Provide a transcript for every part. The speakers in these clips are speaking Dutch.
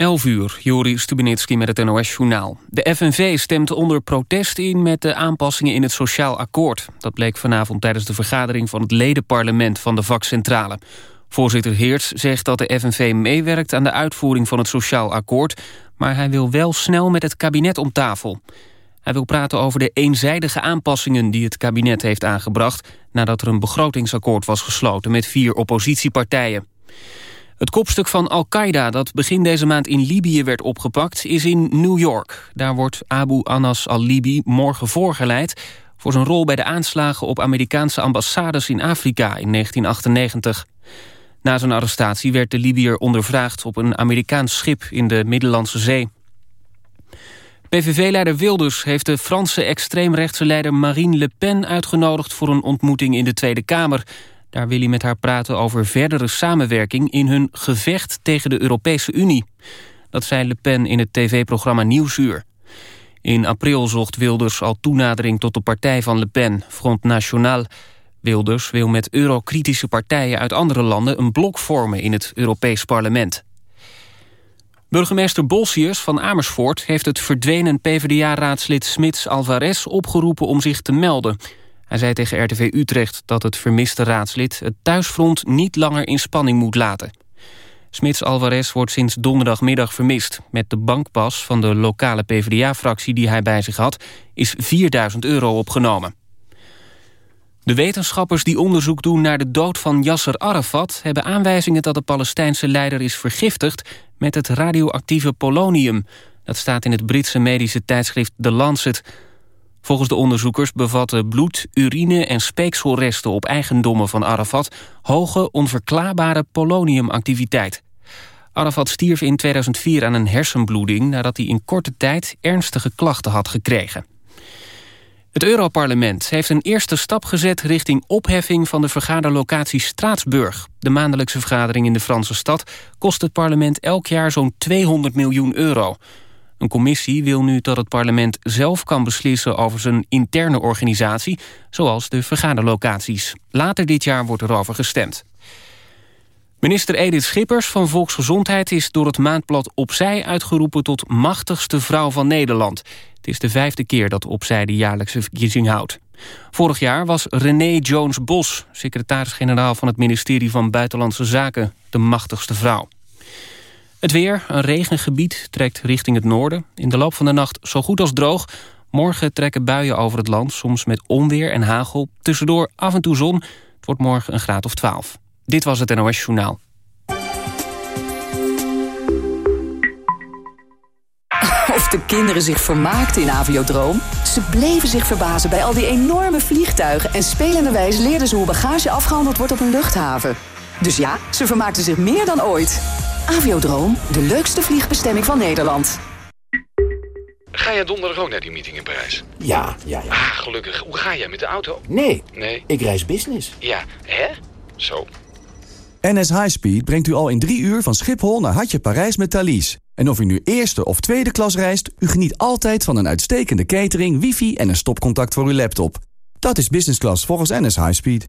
11 uur, Juri Stubenitski met het NOS-journaal. De FNV stemt onder protest in met de aanpassingen in het Sociaal Akkoord. Dat bleek vanavond tijdens de vergadering van het ledenparlement van de vakcentrale. Voorzitter Heerts zegt dat de FNV meewerkt aan de uitvoering van het Sociaal Akkoord... maar hij wil wel snel met het kabinet om tafel. Hij wil praten over de eenzijdige aanpassingen die het kabinet heeft aangebracht... nadat er een begrotingsakkoord was gesloten met vier oppositiepartijen. Het kopstuk van Al-Qaeda dat begin deze maand in Libië werd opgepakt... is in New York. Daar wordt Abu Anas al-Libi morgen voorgeleid... voor zijn rol bij de aanslagen op Amerikaanse ambassades in Afrika in 1998. Na zijn arrestatie werd de Libiër ondervraagd op een Amerikaans schip in de Middellandse Zee. PVV-leider Wilders heeft de Franse extreemrechtse leider Marine Le Pen uitgenodigd voor een ontmoeting in de Tweede Kamer. Daar wil hij met haar praten over verdere samenwerking in hun gevecht tegen de Europese Unie. Dat zei Le Pen in het tv-programma Nieuwsuur. In april zocht Wilders al toenadering tot de partij van Le Pen, Front National. Wilders wil met eurokritische partijen uit andere landen een blok vormen in het Europees Parlement. Burgemeester Bolsius van Amersfoort heeft het verdwenen PvdA-raadslid Smits Alvarez opgeroepen om zich te melden. Hij zei tegen RTV Utrecht dat het vermiste raadslid het thuisfront niet langer in spanning moet laten. Smits Alvarez wordt sinds donderdagmiddag vermist. Met de bankpas van de lokale PvdA-fractie die hij bij zich had... is 4000 euro opgenomen. De wetenschappers die onderzoek doen naar de dood van Yasser Arafat... hebben aanwijzingen dat de Palestijnse leider is vergiftigd... met het radioactieve polonium. Dat staat in het Britse medische tijdschrift The Lancet... Volgens de onderzoekers bevatten bloed, urine en speekselresten op eigendommen van Arafat hoge, onverklaarbare poloniumactiviteit. Arafat stierf in 2004 aan een hersenbloeding nadat hij in korte tijd ernstige klachten had gekregen. Het Europarlement heeft een eerste stap gezet richting opheffing van de vergaderlocatie Straatsburg. De maandelijkse vergadering in de Franse stad kost het parlement elk jaar zo'n 200 miljoen euro. Een commissie wil nu dat het parlement zelf kan beslissen over zijn interne organisatie, zoals de vergaderlocaties. Later dit jaar wordt erover gestemd. Minister Edith Schippers van Volksgezondheid is door het maandblad Opzij uitgeroepen tot machtigste vrouw van Nederland. Het is de vijfde keer dat Opzij de jaarlijkse verkiezing houdt. Vorig jaar was René Jones-Bos, secretaris-generaal van het ministerie van Buitenlandse Zaken, de machtigste vrouw. Het weer, een regengebied, trekt richting het noorden. In de loop van de nacht zo goed als droog. Morgen trekken buien over het land, soms met onweer en hagel. Tussendoor af en toe zon. Het wordt morgen een graad of 12. Dit was het NOS Journaal. Of de kinderen zich vermaakten in Aviodroom? Ze bleven zich verbazen bij al die enorme vliegtuigen... en spelenderwijs leerden ze hoe bagage afgehandeld wordt op een luchthaven. Dus ja, ze vermaakten zich meer dan ooit. Aviodroom, de leukste vliegbestemming van Nederland. Ga jij donderdag ook naar die meeting in Parijs? Ja, ja, ja. Ah, gelukkig. Hoe ga jij met de auto? Nee. Nee. Ik reis business. Ja, hè? Zo. NS Highspeed brengt u al in drie uur van Schiphol naar Hartje Parijs met Thalys. En of u nu eerste of tweede klas reist, u geniet altijd van een uitstekende catering, wifi en een stopcontact voor uw laptop. Dat is business class volgens NS Highspeed.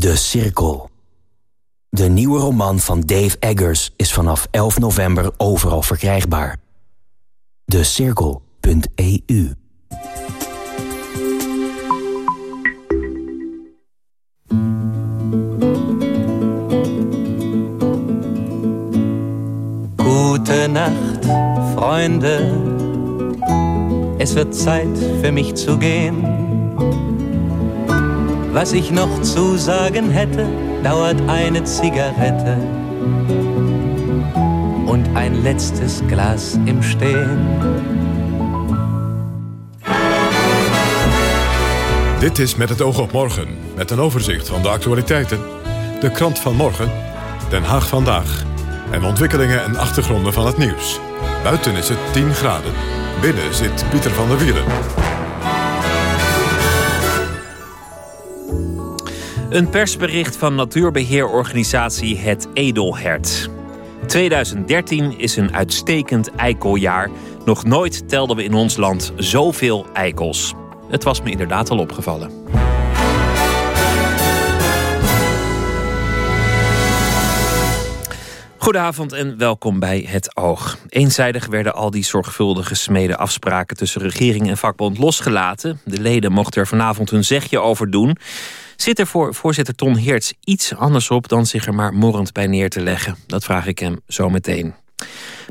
De Cirkel. De nieuwe roman van Dave Eggers is vanaf 11 november overal verkrijgbaar. De Cirkel.eu Gute Nacht, Freunde. Es wird Zeit für mich zu gehen. Was ich noch zu sagen hätte, dauert eine Zigarette und ein letztes Glas im Stehen. Dit is Met het oog op morgen, met een overzicht van de actualiteiten. De krant van morgen, Den Haag vandaag. en ontwikkelingen en achtergronden van het nieuws. Buiten is het 10 graden. Binnen zit Pieter van der Wielen. Een persbericht van natuurbeheerorganisatie Het Edelhert. 2013 is een uitstekend eikeljaar. Nog nooit telden we in ons land zoveel eikels. Het was me inderdaad al opgevallen. Goedenavond en welkom bij Het Oog. Eenzijdig werden al die zorgvuldig gesmeden afspraken tussen regering en vakbond losgelaten. De leden mochten er vanavond hun zegje over doen. Zit er voor voorzitter Ton Heerts iets anders op dan zich er maar morrend bij neer te leggen? Dat vraag ik hem zo meteen.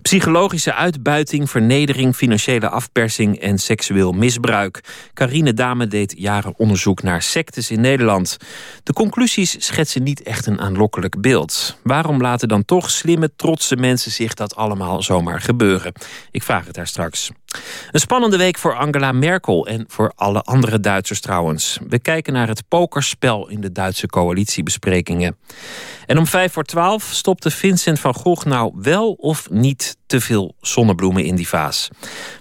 Psychologische uitbuiting, vernedering, financiële afpersing en seksueel misbruik. Carine Dame deed jaren onderzoek naar sectes in Nederland. De conclusies schetsen niet echt een aanlokkelijk beeld. Waarom laten dan toch slimme, trotse mensen zich dat allemaal zomaar gebeuren? Ik vraag het daar straks. Een spannende week voor Angela Merkel en voor alle andere Duitsers trouwens. We kijken naar het pokerspel in de Duitse coalitiebesprekingen. En om vijf voor twaalf stopte Vincent van Gogh nou wel of niet te veel zonnebloemen in die vaas?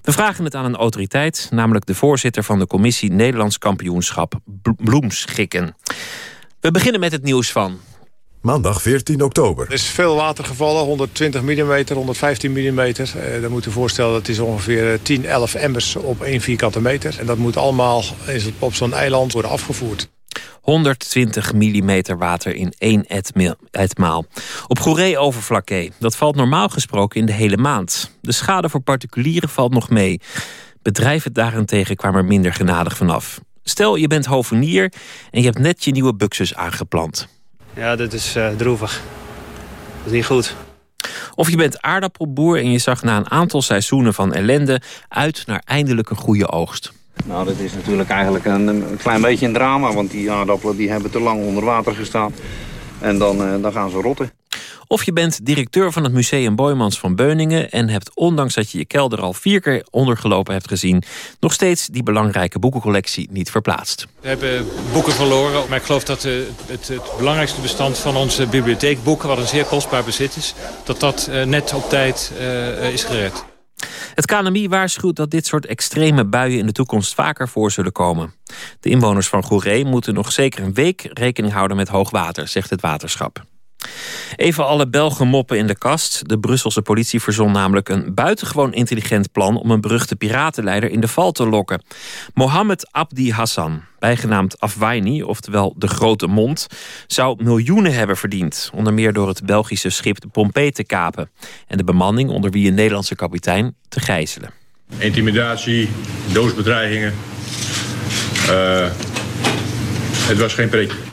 We vragen het aan een autoriteit, namelijk de voorzitter van de commissie Nederlands kampioenschap bloemschikken. We beginnen met het nieuws van Maandag 14 oktober. Er is veel water gevallen, 120 mm, 115 mm. Uh, dan moet je voorstellen dat is ongeveer 10, 11 emmers op 1 vierkante meter. En dat moet allemaal op zo'n eiland worden afgevoerd. 120 mm water in één etmaal. Op Goeree-Overflakkee. Dat valt normaal gesproken in de hele maand. De schade voor particulieren valt nog mee. Bedrijven daarentegen kwamen er minder genadig vanaf. Stel, je bent hovenier en je hebt net je nieuwe buxus aangeplant. Ja, dit is uh, droevig. Dat is niet goed. Of je bent aardappelboer en je zag na een aantal seizoenen van ellende... uit naar eindelijk een goede oogst. Nou, dat is natuurlijk eigenlijk een, een klein beetje een drama... want die aardappelen die hebben te lang onder water gestaan. En dan, uh, dan gaan ze rotten. Of je bent directeur van het Museum Boymans van Beuningen... en hebt, ondanks dat je je kelder al vier keer ondergelopen hebt gezien... nog steeds die belangrijke boekencollectie niet verplaatst. We hebben boeken verloren, maar ik geloof dat uh, het, het, belangrijkste bestand van onze bibliotheek... boeken, wat een zeer kostbaar bezit is... dat dat uh, net op tijd uh, is gered. Het KNMI waarschuwt dat dit soort extreme buien in de toekomst vaker voor zullen komen. De inwoners van Goeree moeten nog zeker een week rekening houden met hoog water, zegt het waterschap. Even alle Belgen moppen in de kast. De Brusselse politie verzon namelijk een buitengewoon intelligent plan... om een beruchte piratenleider in de val te lokken. Mohammed Abdi Hassan, bijgenaamd Afwaini, oftewel de Grote Mond... zou miljoenen hebben verdiend. Onder meer door het Belgische schip de te kapen... en de bemanning, onder wie een Nederlandse kapitein, te gijzelen. Intimidatie, doodsbedreigingen. Uh, het was geen pretje.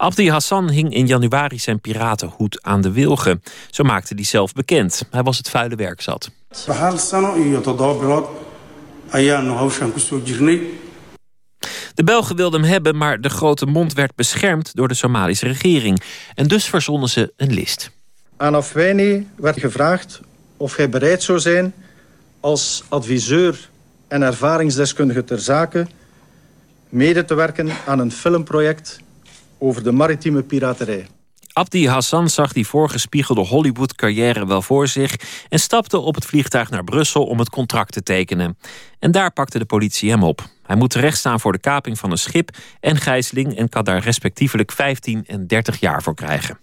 Abdi Hassan hing in januari zijn piratenhoed aan de wilgen. Zo maakte hij zelf bekend. Hij was het vuile werk zat. De Belgen wilden hem hebben, maar de grote mond werd beschermd door de Somalische regering. En dus verzonnen ze een list. Aan Afweni werd gevraagd of hij bereid zou zijn als adviseur en ervaringsdeskundige ter zake mede te werken aan een filmproject over de maritieme piraterij. Abdi Hassan zag die voorgespiegelde Hollywood-carrière wel voor zich... en stapte op het vliegtuig naar Brussel om het contract te tekenen. En daar pakte de politie hem op. Hij moet terechtstaan voor de kaping van een schip en gijzeling... en kan daar respectievelijk 15 en 30 jaar voor krijgen.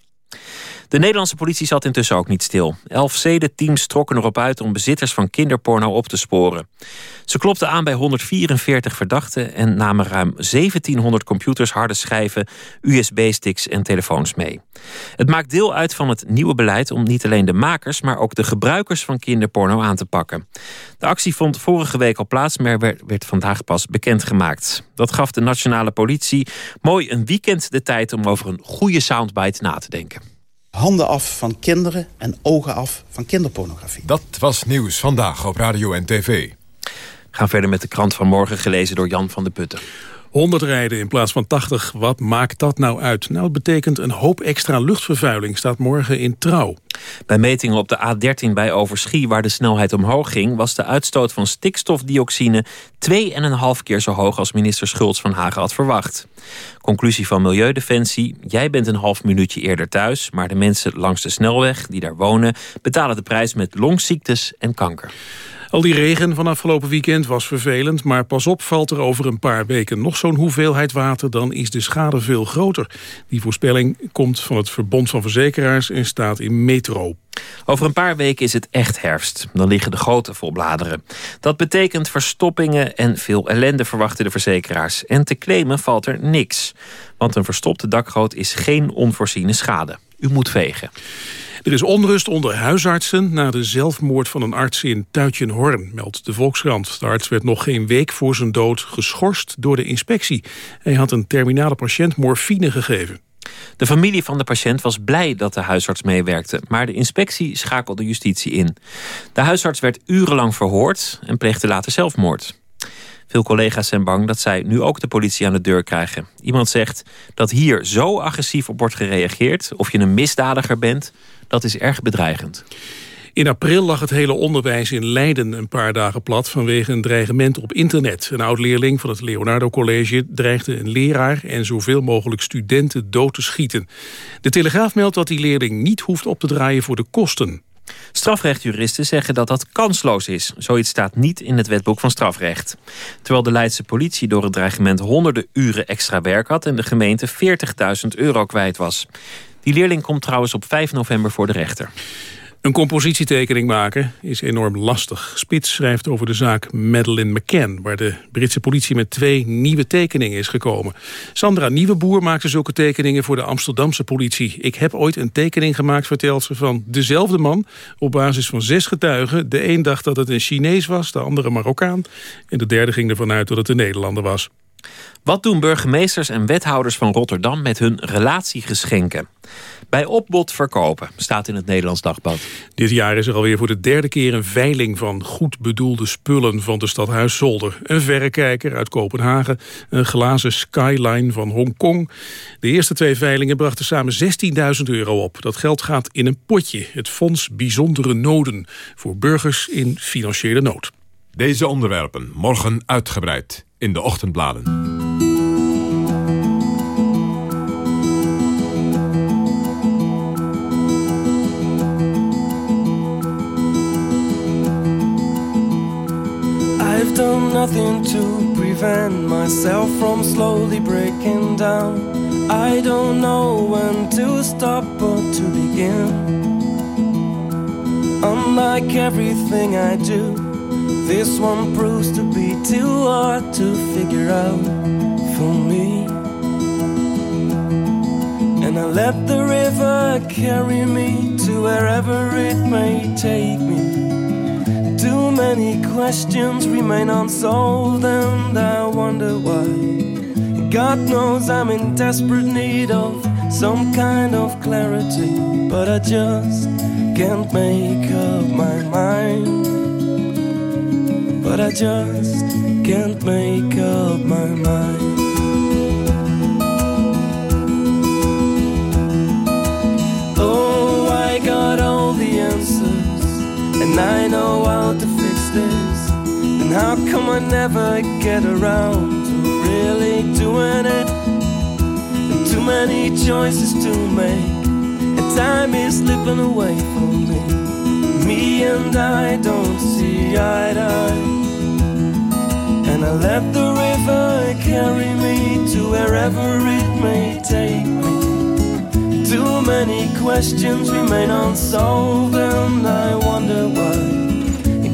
De Nederlandse politie zat intussen ook niet stil. Elf zedenteams trokken erop uit om bezitters van kinderporno op te sporen. Ze klopten aan bij 144 verdachten en namen ruim 1700 computers, harde schijven, USB-sticks en telefoons mee. Het maakt deel uit van het nieuwe beleid om niet alleen de makers, maar ook de gebruikers van kinderporno aan te pakken. De actie vond vorige week al plaats, maar werd, vandaag pas bekendgemaakt. Dat gaf de nationale politie mooi een weekend de tijd om over een goede soundbite na te denken handen af van kinderen en ogen af van kinderpornografie. Dat was nieuws vandaag op radio en tv. We gaan verder met de krant van morgen, gelezen door Jan van de Putten. 100 rijden in plaats van 80, wat maakt dat nou uit? Nou, het betekent een hoop extra luchtvervuiling, staat morgen in Trouw. Bij metingen op de A13 bij Overschie, waar de snelheid omhoog ging... was de uitstoot van stikstofdioxine 2,5 keer zo hoog... als minister Schultz van Hagen had verwacht. Conclusie van Milieudefensie, jij bent een half minuutje eerder thuis... maar de mensen langs de snelweg die daar wonen... betalen de prijs met longziektes en kanker. Al die regen van afgelopen weekend was vervelend... maar pas op, valt er over een paar weken nog zo'n hoeveelheid water... dan is de schade veel groter. Die voorspelling komt van het Verbond van Verzekeraars... en staat in Metro. Over een paar weken is het echt herfst. Dan liggen de goten vol bladeren. Dat betekent verstoppingen en veel ellende verwachten de verzekeraars. En te claimen valt er niks. Want een verstopte dakgoot is geen onvoorziene schade. U moet vegen. Er is onrust onder huisartsen na de zelfmoord van een arts in Tuitjenhorn, meldt de Volkskrant. De arts werd nog geen week voor zijn dood geschorst door de inspectie. Hij had een terminale patiënt morfine gegeven. De familie van de patiënt was blij dat de huisarts meewerkte... maar de inspectie schakelde justitie in. De huisarts werd urenlang verhoord en pleegde later zelfmoord. Veel collega's zijn bang dat zij nu ook de politie aan de deur krijgen. Iemand zegt dat hier zo agressief op wordt gereageerd... of je een misdadiger bent, dat is erg bedreigend. In april lag het hele onderwijs in Leiden een paar dagen plat... vanwege een dreigement op internet. Een oud-leerling van het Leonardo College dreigde een leraar... en zoveel mogelijk studenten dood te schieten. De Telegraaf meldt dat die leerling niet hoeft op te draaien voor de kosten. Strafrechtjuristen zeggen dat dat kansloos is. Zoiets staat niet in het wetboek van strafrecht. Terwijl de Leidse politie door het dreigement honderden uren extra werk had... en de gemeente 40.000 euro kwijt was. Die leerling komt trouwens op 5 november voor de rechter. Een compositietekening maken is enorm lastig. Spits schrijft over de zaak Madeleine McCann... waar de Britse politie met twee nieuwe tekeningen is gekomen. Sandra Nieuweboer maakte zulke tekeningen voor de Amsterdamse politie. Ik heb ooit een tekening gemaakt, vertelt ze, van dezelfde man... op basis van zes getuigen. De een dacht dat het een Chinees was, de andere Marokkaan... en de derde ging ervan uit dat het een Nederlander was. Wat doen burgemeesters en wethouders van Rotterdam met hun relatiegeschenken? Bij opbod verkopen, staat in het Nederlands Dagblad. Dit jaar is er alweer voor de derde keer een veiling van goed bedoelde spullen van de stadhuis Zolder. Een verrekijker uit Kopenhagen, een glazen skyline van Hongkong. De eerste twee veilingen brachten samen 16.000 euro op. Dat geld gaat in een potje, het Fonds Bijzondere Noden, voor burgers in financiële nood. Deze onderwerpen morgen uitgebreid in de ochtendbladen. I've done nothing to prevent myself from slowly breaking down. I don't know when to stop or to begin. Unlike everything I do, this one proves to be too hard to figure out for me. And I let the river carry me to wherever it may take me. Too many questions remain unsolved, and I wonder why. God knows I'm in desperate need of some kind of clarity, but I just can't make up my mind. But I just can't make up my mind. Oh, I got all the answers, and I know how to fix this. And how come I never get around to really doing it? And too many choices to make, and time is slipping away from me. Me and I don't see eye to eye. And I let the river carry me to wherever it may take me. Too many questions remain unsolved, and I wonder why.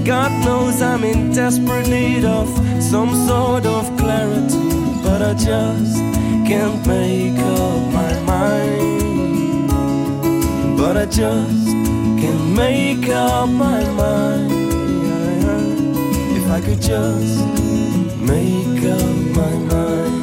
God knows I'm in desperate need of some sort of clarity, but I just can't make up my mind. But I just make up my mind. If I could just make up my mind.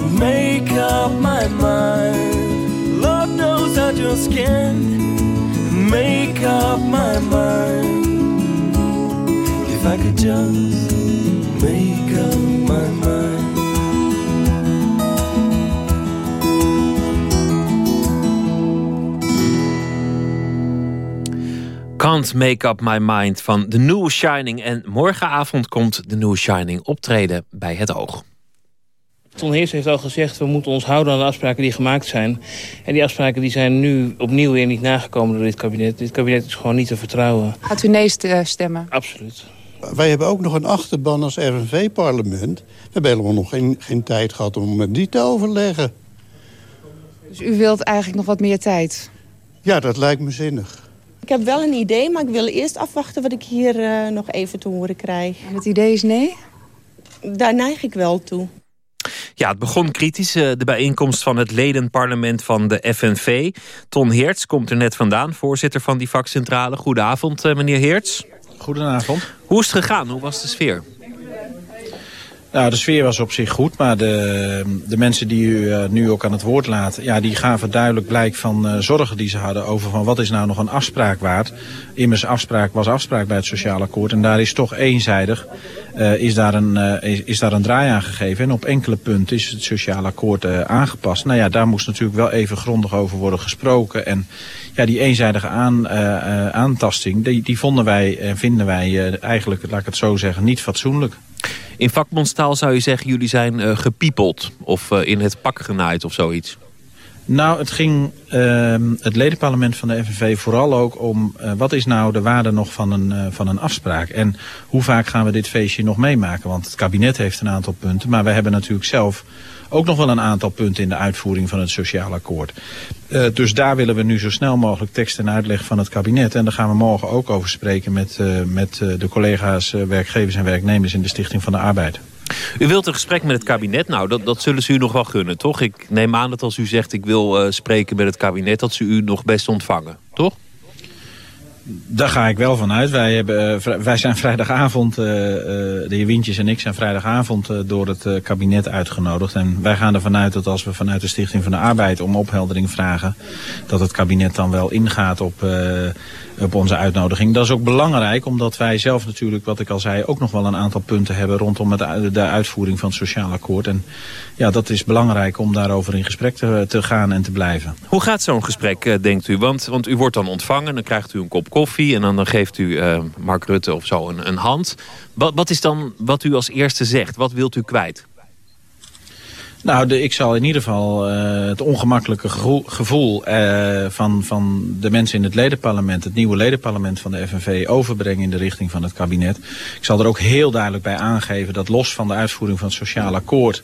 make up my mind. Lord knows I just can't make up my mind. If I could just make up my mind. Can't Make Up My Mind van The New Shining. En morgenavond komt The New Shining optreden bij Het Oog. Ton Heers heeft al gezegd, we moeten ons houden aan de afspraken die gemaakt zijn. En die afspraken die zijn nu opnieuw weer niet nagekomen door dit kabinet. Dit kabinet is gewoon niet te vertrouwen. Gaat u nee stemmen? Absoluut. Wij hebben ook nog een achterban als RNV-parlement. We hebben helemaal nog geen, geen tijd gehad om met die te overleggen. Dus u wilt eigenlijk nog wat meer tijd? Ja, dat lijkt me zinnig. Ik heb wel een idee, maar ik wil eerst afwachten wat ik hier uh, nog even te horen krijg. En het idee is nee? Daar neig ik wel toe. Ja, het begon kritisch, eh, de bijeenkomst van het ledenparlement van de FNV. Ton Heerts komt er net vandaan, voorzitter van die vakcentrale. Goedenavond, eh, meneer Heerts. Goedenavond. Hoe is het gegaan? Hoe was de sfeer? Nou, de sfeer was op zich goed, maar de, de mensen die u uh, nu ook aan het woord laten... Ja, die gaven duidelijk blijk van uh, zorgen die ze hadden over van wat is nou nog een afspraak waard. Immers afspraak was afspraak bij het sociaal akkoord en daar is toch eenzijdig uh, is, daar een, is, is, daar een draai aan gegeven. En op enkele punten is het sociaal akkoord aangepast. Nou ja, daar moest natuurlijk wel even grondig over worden gesproken. En ja, die eenzijdige aan, aantasting, die, die vonden wij en vinden wij eigenlijk, laat ik het zo zeggen, niet fatsoenlijk. In vakbondstaal zou je zeggen, jullie zijn uh, gepiepeld of uh, in het pak genaaid of zoiets. Nou, het ging uh, het ledenparlement van de FNV vooral ook om... Uh, wat is nou de waarde nog van een, van een afspraak? En hoe vaak gaan we dit feestje nog meemaken? Want het kabinet heeft een aantal punten, maar we hebben natuurlijk zelf ook nog wel een aantal punten in de uitvoering van het sociaal akkoord. Uh, dus daar willen we nu zo snel mogelijk tekst en uitleg van het kabinet. En daar gaan we morgen ook over spreken met, uh, met uh, de collega's werkgevers en werknemers in de Stichting van de Arbeid. U wilt een gesprek met het kabinet? Nou, dat, dat zullen ze u nog wel gunnen, toch? Ik neem aan dat als u zegt ik wil spreken met het kabinet... dat ze u nog best ontvangen, toch? Daar ga ik wel van uit. Wij, hebben, wij zijn vrijdagavond, uh, de heer Wintjes en ik zijn vrijdagavond door het kabinet uitgenodigd. En wij gaan ervan uit dat als we vanuit de Stichting van de Arbeid om opheldering vragen, dat het kabinet dan wel ingaat op, op onze uitnodiging. Dat is ook belangrijk, omdat wij zelf natuurlijk, wat ik al zei, ook nog wel een aantal punten hebben rondom de uitvoering van het sociaal akkoord. En ja, dat is belangrijk om daarover in gesprek te, te gaan en te blijven. Hoe gaat zo'n gesprek, denkt u? Want, want u wordt dan ontvangen, dan krijgt u een kop koffie en dan, dan geeft u uh, Mark Rutte of zo een, een hand. Wat, wat is dan wat u als eerste zegt? Wat wilt u kwijt? Nou, de, ik zal in ieder geval uh, het ongemakkelijke gevoel, uh, van, van de mensen in het ledenparlement, het nieuwe ledenparlement van de FNV, overbrengen in de richting van het kabinet. Ik zal er ook heel duidelijk bij aangeven dat los van de uitvoering van het sociaal akkoord,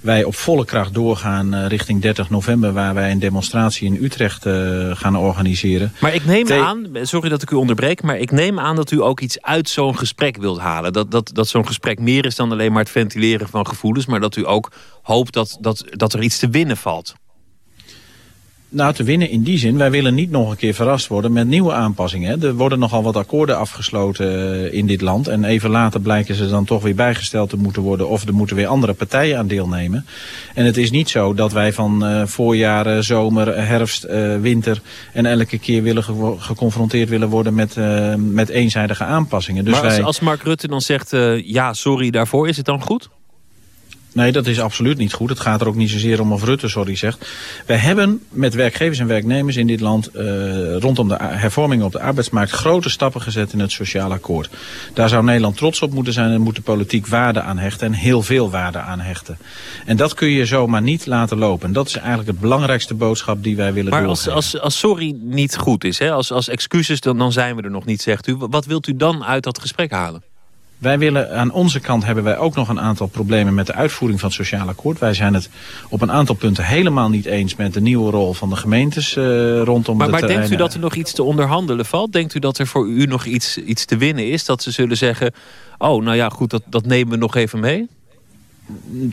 wij op volle kracht doorgaan uh, richting 30 november, waar wij een demonstratie in Utrecht gaan organiseren. Maar ik neem aan, sorry dat ik u onderbreek, maar ik neem aan dat u ook iets uit zo'n gesprek wilt halen. Dat, dat, dat zo'n gesprek meer is dan alleen maar het ventileren van gevoelens, maar dat u ook hoopt dat, dat, dat er iets te winnen valt. Nou, te winnen in die zin. Wij willen niet nog een keer verrast worden met nieuwe aanpassingen. Er worden nogal wat akkoorden afgesloten in dit land. En even later blijken ze dan toch weer bijgesteld te moeten worden. Of er moeten weer andere partijen aan deelnemen. En het is niet zo dat wij van uh, voorjaar, zomer, herfst, uh, winter... en elke keer willen ge geconfronteerd willen worden met, uh, met eenzijdige aanpassingen. Dus maar als, wij... als Mark Rutte dan zegt, ja, sorry daarvoor, is het dan goed? Nee, dat is absoluut niet goed. Het gaat er ook niet zozeer om of Rutte sorry zegt. Wij hebben met werkgevers en werknemers in dit land uh, rondom de hervormingen op de arbeidsmarkt grote stappen gezet in het sociaal akkoord. Daar zou Nederland trots op moeten zijn en moet de politiek waarde aan hechten en heel veel waarde aan hechten. En dat kun je zomaar niet laten lopen. En dat is eigenlijk het belangrijkste boodschap die wij willen doen. Maar als, als, als sorry niet goed is, hè? Als, als excuses, dan, dan zijn we er nog niet, zegt u. Wat wilt u dan uit dat gesprek halen? Wij willen, aan onze kant hebben wij ook nog een aantal problemen met de uitvoering van het sociaal akkoord. Wij zijn het op een aantal punten helemaal niet eens met de nieuwe rol van de gemeentes uh, rondom maar, de Maar denkt u dat er nog iets te onderhandelen valt? Denkt u dat er voor u nog iets, iets te winnen is? Dat ze zullen zeggen, oh nou ja goed, dat, dat nemen we nog even mee?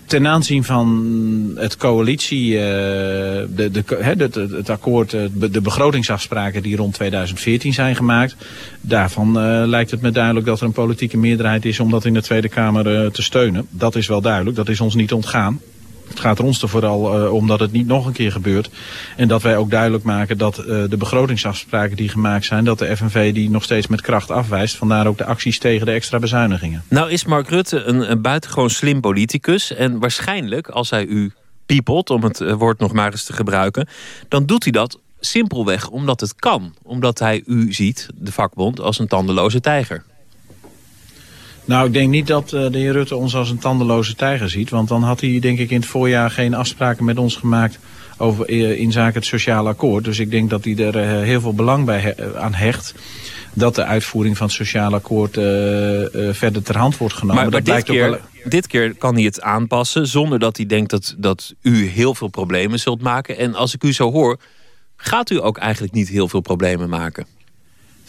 Ten aanzien van het coalitie, uh, de, de, het, het akkoord, de begrotingsafspraken die rond 2014 zijn gemaakt. Daarvan uh, lijkt het me duidelijk dat er een politieke meerderheid is om dat in de Tweede Kamer te steunen. Dat is wel duidelijk, dat is ons niet ontgaan. Het gaat er ons er vooral uh, om dat het niet nog een keer gebeurt. En dat wij ook duidelijk maken dat uh, de begrotingsafspraken die gemaakt zijn... dat de FNV die nog steeds met kracht afwijst. Vandaar ook de acties tegen de extra bezuinigingen. Nou is Mark Rutte een, een buitengewoon slim politicus. En waarschijnlijk, als hij u piepelt, om het uh, woord nog maar eens te gebruiken... dan doet hij dat simpelweg omdat het kan. Omdat hij u ziet, de vakbond, als een tandeloze tijger. Nou, ik denk niet dat uh, de heer Rutte ons als een tandeloze tijger ziet. Want dan had hij denk ik in het voorjaar geen afspraken met ons gemaakt over, uh, in zaken het sociale akkoord. Dus ik denk dat hij er uh, heel veel belang bij he aan hecht dat de uitvoering van het sociale akkoord verder ter hand wordt genomen. Maar, maar dat dit, keer, wel... dit keer kan hij het aanpassen zonder dat hij denkt dat, dat u heel veel problemen zult maken. En als ik u zo hoor, gaat u ook eigenlijk niet heel veel problemen maken.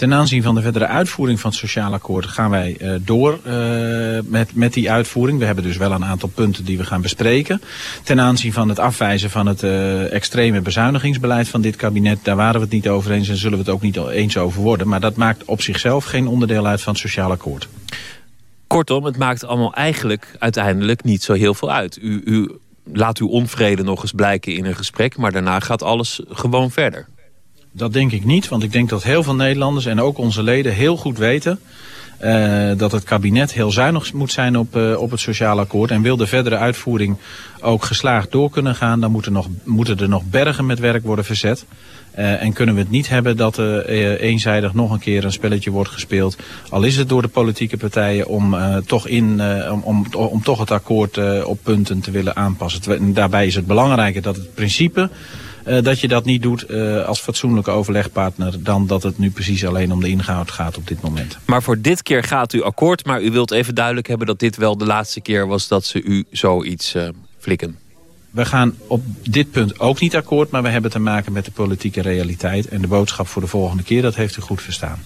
Ten aanzien van de verdere uitvoering van het sociaal akkoord gaan wij uh, door uh, met, met die uitvoering. We hebben dus wel een aantal punten die we gaan bespreken. Ten aanzien van het afwijzen van het uh, extreme bezuinigingsbeleid van dit kabinet, daar waren we het niet over eens en zullen we het ook niet eens over worden. Maar dat maakt op zichzelf geen onderdeel uit van het sociaal akkoord. Kortom, het maakt allemaal eigenlijk uiteindelijk niet zo heel veel uit. U, u laat uw onvrede nog eens blijken in een gesprek, maar daarna gaat alles gewoon verder. Dat denk ik niet, want ik denk dat heel veel Nederlanders en ook onze leden heel goed weten... Uh, dat het kabinet heel zuinig moet zijn op, uh, op het sociaal akkoord. En wil de verdere uitvoering ook geslaagd door kunnen gaan... dan moeten, nog, moeten er nog bergen met werk worden verzet. Uh, en kunnen we het niet hebben dat er eenzijdig nog een keer een spelletje wordt gespeeld. Al is het door de politieke partijen om, toch, in, om, om, om toch het akkoord op punten te willen aanpassen. En daarbij is het belangrijker dat het principe... Uh, dat je dat niet doet uh, als fatsoenlijke overlegpartner... dan dat het nu precies alleen om de inhoud gaat op dit moment. Maar voor dit keer gaat u akkoord. Maar u wilt even duidelijk hebben dat dit wel de laatste keer was... dat ze u zoiets uh, flikken. We gaan op dit punt ook niet akkoord... maar we hebben te maken met de politieke realiteit. En de boodschap voor de volgende keer, dat heeft u goed verstaan.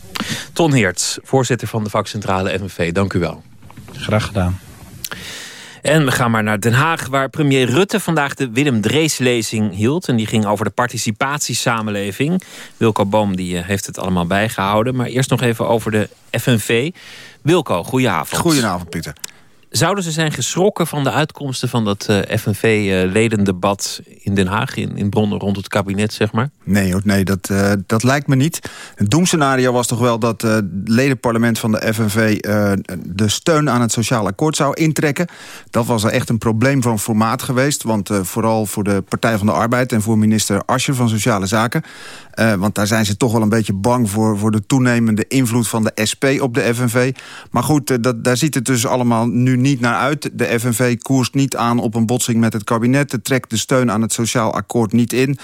Ton Heerts, voorzitter van de vakcentrale FNV. Dank u wel. Graag gedaan. En we gaan maar naar Den Haag, waar premier Rutte vandaag de Willem Drees-lezing hield. En die ging over de participatiesamenleving. Wilco Boom die heeft het allemaal bijgehouden. Maar eerst nog even over de FNV. Wilco, goedenavond. Goedenavond, Pieter. Zouden ze zijn geschrokken van de uitkomsten van dat uh, FNV-ledendebat in Den Haag, in, in bronnen rond het kabinet, zeg maar? Nee, nee dat, uh, dat lijkt me niet. Het doemscenario was toch wel dat het ledenparlement van de FNV de steun aan het sociaal akkoord zou intrekken. Dat was echt een probleem van formaat geweest, want vooral voor de Partij van de Arbeid en voor minister Ascher van Sociale Zaken. Want daar zijn ze toch wel een beetje bang voor, voor de toenemende invloed van de SP op de FNV. Maar goed, dat, daar ziet het dus allemaal nu niet naar uit. De FNV koerst niet aan op een botsing met het kabinet. Het trekt de steun aan het sociaal akkoord niet in.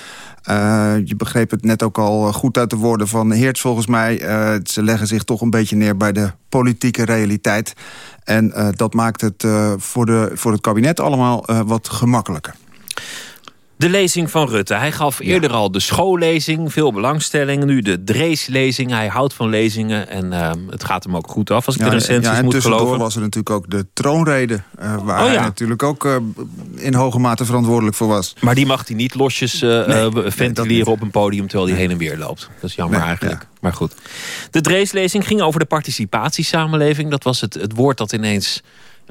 Uh, je begreep het net ook al goed uit de woorden van Heerts volgens mij. Ze leggen zich toch een beetje neer bij de politieke realiteit. En dat maakt het voor, de, voor het kabinet allemaal wat gemakkelijker. De lezing van Rutte. Hij gaf eerder al de schoollezing, veel belangstelling. Nu de Drees-lezing. Hij houdt van lezingen en uh, het gaat hem ook goed af als ik ja, de recensies ja, en moet tussendoor geloven. was er natuurlijk ook de troonrede. Uh, waar oh, hij natuurlijk ook uh, in hoge mate verantwoordelijk voor was. Maar die mag hij niet losjes nee, ventileren nee, op een podium terwijl hij heen en weer loopt. Dat is jammer eigenlijk. Maar goed. De Drees-lezing ging over de participatiesamenleving. Dat was het, het woord dat ineens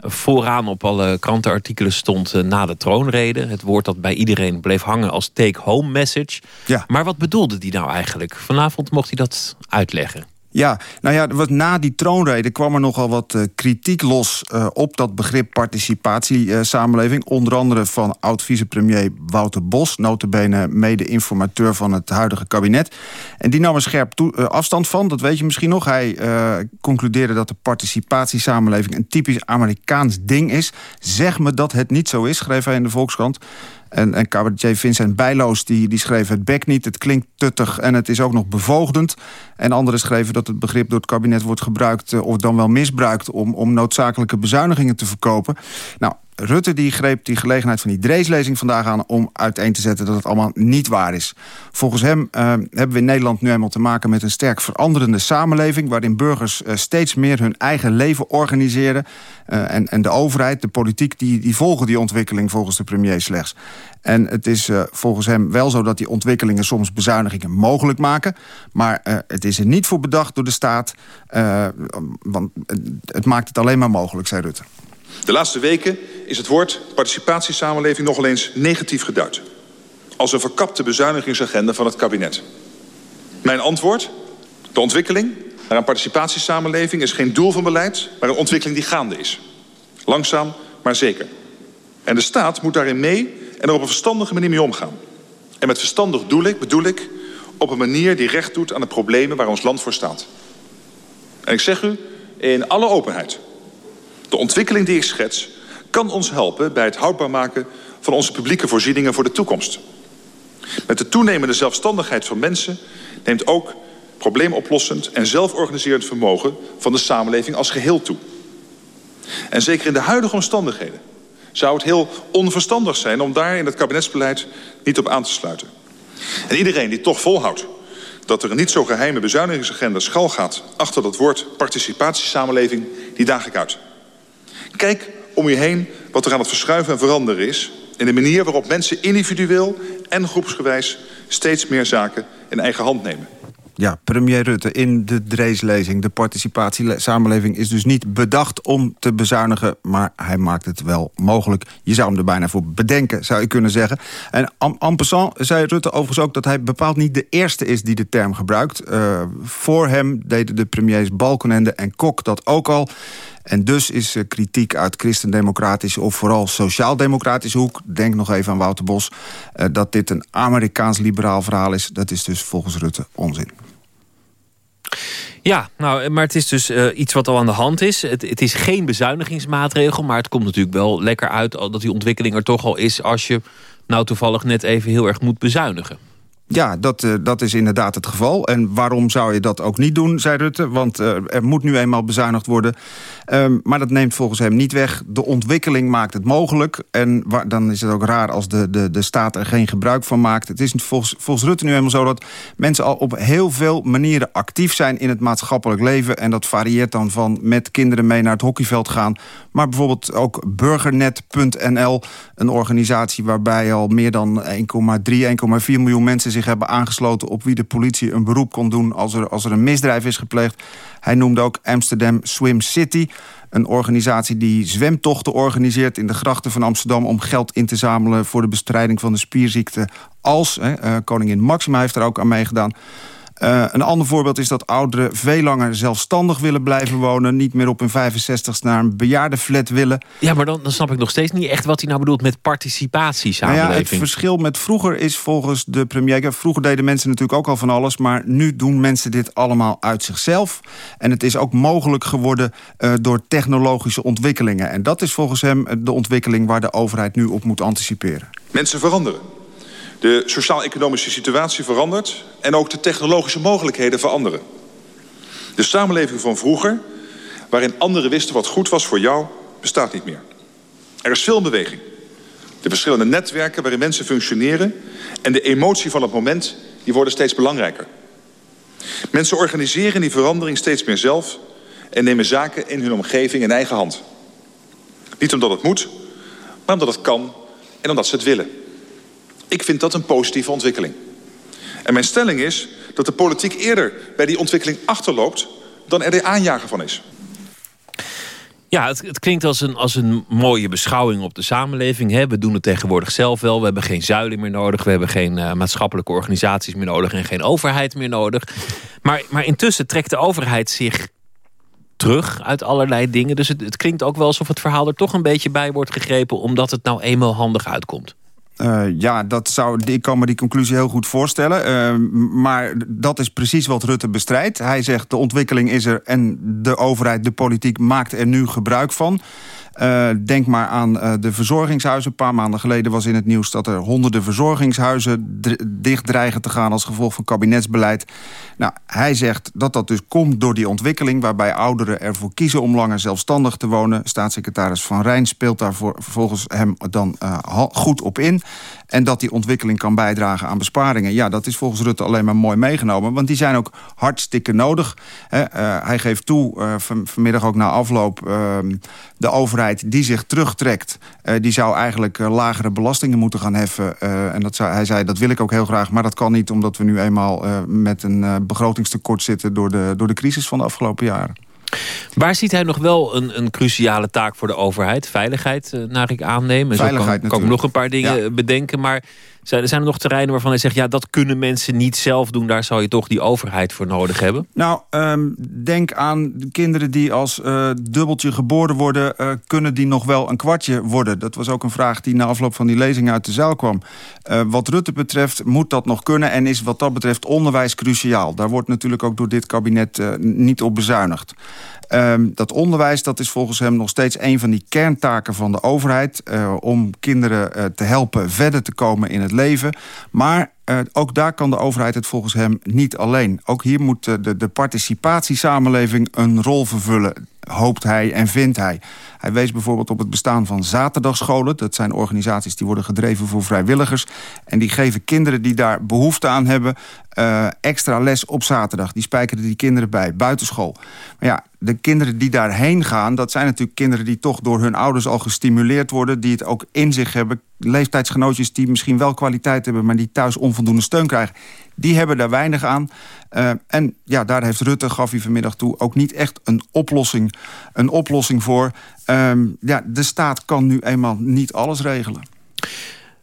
vooraan op alle krantenartikelen stond uh, na de troonrede. Het woord dat bij iedereen bleef hangen als take-home message. Ja. Maar wat bedoelde die nou eigenlijk? Vanavond mocht hij dat uitleggen. Ja, nou ja, na die troonrede kwam er nogal wat uh, kritiek los uh, op dat begrip participatiesamenleving. Uh, onder andere van oud-vicepremier Wouter Bos, notabene mede-informateur van het huidige kabinet. En die nam er scherp afstand van, dat weet je misschien nog. Hij concludeerde dat de participatiesamenleving een typisch Amerikaans ding is. Zeg me dat het niet zo is, schreef hij in de Volkskrant. En, en cabaretier Vincent Bijloos die, die schreef het bek niet, het klinkt tuttig en het is ook nog bevoogdend. En anderen schreven dat het begrip door het kabinet wordt gebruikt... of dan wel misbruikt om, om noodzakelijke bezuinigingen te verkopen. Nou, Rutte die greep die gelegenheid van die dreeslezing vandaag aan... om uiteen te zetten dat het allemaal niet waar is. Volgens hem uh, hebben we in Nederland nu eenmaal te maken met een sterk veranderende samenleving... waarin burgers uh, steeds meer hun eigen leven organiseren. Uh, en, en de overheid, de politiek, die, die volgen die ontwikkeling volgens de premier slechts. En het is volgens hem wel zo dat die ontwikkelingen soms bezuinigingen mogelijk maken. Maar het is er niet voor bedacht door de staat. want het maakt het alleen maar mogelijk, zei Rutte. De laatste weken is het woord participatiesamenleving nogal eens negatief geduid. Als een verkapte bezuinigingsagenda van het kabinet. Mijn antwoord? De ontwikkeling naar een participatiesamenleving is geen doel van beleid... maar een ontwikkeling die gaande is. Langzaam, maar zeker. En de staat moet daarin mee en er op een verstandige manier mee omgaan. En met verstandig doel ik, bedoel ik op een manier die recht doet aan de problemen waar ons land voor staat. En ik zeg u in alle openheid... De ontwikkeling die ik schets kan ons helpen bij het houdbaar maken van onze publieke voorzieningen voor de toekomst. Met de toenemende zelfstandigheid van mensen neemt ook probleemoplossend en zelforganiserend vermogen van de samenleving als geheel toe. En zeker in de huidige omstandigheden zou het heel onverstandig zijn om daar in het kabinetsbeleid niet op aan te sluiten. En iedereen die toch volhoudt dat er een niet zo geheime bezuinigingsagenda schal gaat achter dat woord participatiesamenleving, die daag ik uit. Kijk om je heen wat er aan het verschuiven en veranderen is... in de manier waarop mensen individueel en groepsgewijs... steeds meer zaken in eigen hand nemen. Ja, premier Rutte in de Dreeslezing. De participatiesamenleving is dus niet bedacht om te bezuinigen... maar hij maakt het wel mogelijk. Je zou hem er bijna voor bedenken, zou je kunnen zeggen. En en passant zei Rutte overigens ook dat hij bepaald niet de eerste is... die de term gebruikt. Uh, voor hem deden de premiers Balkenende en Kok dat ook al... En dus is kritiek uit christendemocratische of vooral sociaal-democratische hoek... denk nog even aan Wouter Bos, uh, dat dit een Amerikaans-liberaal verhaal is. Dat is dus volgens Rutte onzin. Ja, nou, maar het is dus uh, iets wat al aan de hand is. Het, het, is geen bezuinigingsmaatregel, maar het komt natuurlijk wel lekker uit... dat die ontwikkeling er toch al is als je nou toevallig net even heel erg moet bezuinigen. Ja, dat, uh, dat is inderdaad het geval. En waarom zou je dat ook niet doen, zei Rutte? Want uh, er moet nu eenmaal bezuinigd worden. Um, maar dat neemt volgens hem niet weg. De ontwikkeling maakt het mogelijk. En waar, dan is het ook raar als de, de, de staat er geen gebruik van maakt. Het is volgens, volgens Rutte nu eenmaal zo dat mensen al op heel veel manieren actief zijn in het maatschappelijk leven. En dat varieert dan van met kinderen mee naar het hockeyveld gaan. Maar bijvoorbeeld ook burgernet.nl, een organisatie waarbij al meer dan 1,3, 1,4 miljoen mensen zich zich hebben aangesloten... op wie de politie een beroep kon doen als er, als er een misdrijf is gepleegd. Hij noemde ook Amsterdam Swim City... Een organisatie die zwemtochten organiseert in de grachten van Amsterdam... om geld in te zamelen voor de bestrijding van de spierziekte ALS. Hè. Uh, koningin Maxima heeft er ook aan meegedaan. Uh, een ander voorbeeld is dat ouderen veel langer zelfstandig willen blijven wonen. Niet meer op hun 65ste naar een bejaardenflat willen. Ja, maar dan, dan snap ik nog steeds niet echt wat hij nou bedoelt met participatiesamenleving. Nou ja, het verschil met vroeger is volgens de premier... Vroeger deden mensen natuurlijk ook al van alles... maar nu doen mensen dit allemaal uit zichzelf. En het is ook mogelijk geworden uh, door technologische ontwikkelingen. En dat is volgens hem de ontwikkeling waar de overheid nu op moet anticiperen. Mensen veranderen. De sociaal-economische situatie verandert en ook de technologische mogelijkheden veranderen. De samenleving van vroeger, waarin anderen wisten wat goed was voor jou, bestaat niet meer. Er is veel beweging. De verschillende netwerken waarin mensen functioneren en de emotie van het moment, die worden steeds belangrijker. Mensen organiseren die verandering steeds meer zelf en nemen zaken in hun omgeving in eigen hand. Niet omdat het moet, maar omdat het kan en omdat ze het willen. Ik vind dat een positieve ontwikkeling. En mijn stelling is dat de politiek eerder bij die ontwikkeling achterloopt... dan er de aanjager van is. Ja, het, het, klinkt als een, als een mooie beschouwing op de samenleving. Hè? We doen het tegenwoordig zelf wel. We hebben geen zuilen meer nodig. We hebben geen uh, maatschappelijke organisaties meer nodig. En geen overheid meer nodig. Maar, maar intussen trekt de overheid zich terug uit allerlei dingen. Dus het, het klinkt ook wel alsof het verhaal er toch een beetje bij wordt gegrepen... omdat het nou eenmaal handig uitkomt. Uh, ja, dat zou, ik kan me die conclusie heel goed voorstellen. Uh, maar dat is precies wat Rutte bestrijdt. Hij zegt de ontwikkeling is er en de overheid, de politiek maakt er nu gebruik van. Uh, denk maar aan uh, de verzorgingshuizen. Een paar maanden geleden was in het nieuws dat er honderden verzorgingshuizen dicht dreigen te gaan als gevolg van kabinetsbeleid. Nou, hij zegt dat dat dus komt door die ontwikkeling waarbij ouderen ervoor kiezen om langer zelfstandig te wonen. Staatssecretaris Van Rijn speelt daar volgens hem dan uh, goed op in. En dat die ontwikkeling kan bijdragen aan besparingen. Ja, dat is volgens Rutte alleen maar mooi meegenomen. Want die zijn ook hartstikke nodig. Hij geeft toe, van, vanmiddag ook na afloop... Ehm, de overheid die zich terugtrekt... Uh, die zou eigenlijk uh, lagere belastingen moeten gaan heffen. Uh, en dat zou, hij zei, dat wil ik ook heel graag. Maar dat kan niet, omdat we nu eenmaal met een begrotingstekort zitten... Door de, door de crisis van de afgelopen jaren. Waar ziet hij nog wel een, een cruciale taak voor de overheid? Veiligheid, naar ik aanneem. En Veiligheid zo kan, kan ik nog een paar dingen ja. bedenken. Maar zijn, er nog terreinen waarvan hij zegt... ja, dat kunnen mensen niet zelf doen. Daar zou je toch die overheid voor nodig hebben? Nou, um, denk aan kinderen die als uh, dubbeltje geboren worden... Uh, kunnen die nog wel een kwartje worden? Dat was ook een vraag die na afloop van die lezing uit de zaal kwam. Uh, wat Rutte betreft moet dat nog kunnen... en is wat dat betreft onderwijs cruciaal. Daar wordt natuurlijk ook door dit kabinet niet op bezuinigd. Um, dat onderwijs dat is volgens hem nog steeds een van die kerntaken van de overheid... Uh, om kinderen uh, te helpen verder te komen in het leven. Maar uh, ook daar kan de overheid het volgens hem niet alleen. Ook hier moet de, de participatiesamenleving een rol vervullen, hoopt hij en vindt hij. Hij wees bijvoorbeeld op het bestaan van zaterdagscholen. Dat zijn organisaties die worden gedreven voor vrijwilligers. En die geven kinderen die daar behoefte aan hebben... Uh, extra les op zaterdag. Die spijkeren die kinderen bij, buitenschool. Maar ja, de kinderen die daarheen gaan... dat zijn natuurlijk kinderen die toch door hun ouders al gestimuleerd worden... die het ook in zich hebben. Leeftijdsgenootjes die misschien wel kwaliteit hebben... maar die thuis onvoldoende steun krijgen. Die hebben daar weinig aan. Uh, en ja, daar heeft Rutte, gaf hij vanmiddag toe... ook niet echt een oplossing, een oplossing voor. Um, ja, de staat kan nu eenmaal niet alles regelen.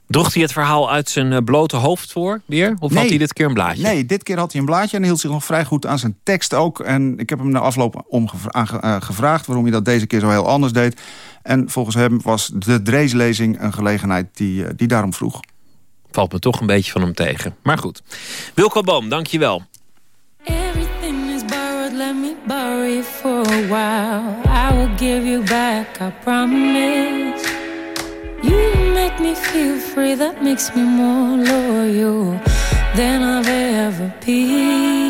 Droeg hij het verhaal uit zijn blote hoofd voor weer? Of nee, had hij dit keer een blaadje? Nee, dit keer had hij een blaadje en hield zich nog vrij goed aan zijn tekst ook. En ik heb hem na afloop om uh, gevraagd waarom hij dat deze keer zo heel anders deed. En volgens hem was de Dreeslezing een gelegenheid die, die daarom vroeg. Valt me toch een beetje van hem tegen. Maar goed. Wilco Boom, dank je wel. Everything is borrowed, let me borrow for a while. I will give you back, I promise. You make me feel free, that makes me more loyal than I've ever been.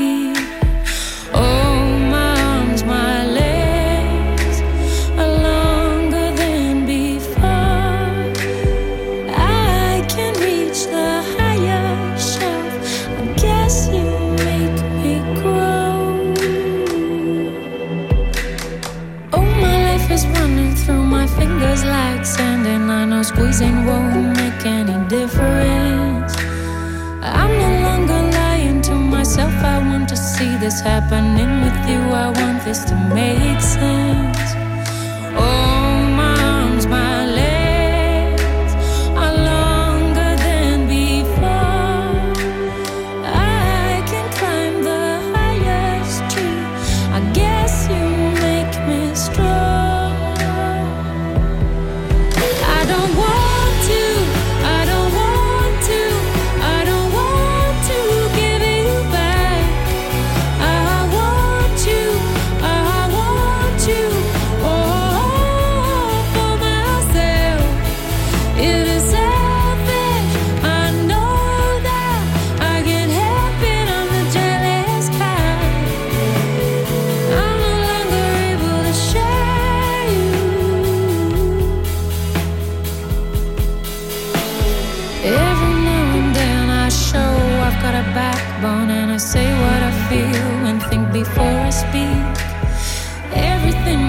Know squeezing won't make any difference. I'm no longer lying to myself. I want to see this happening with you. I want this to make sense. Oh,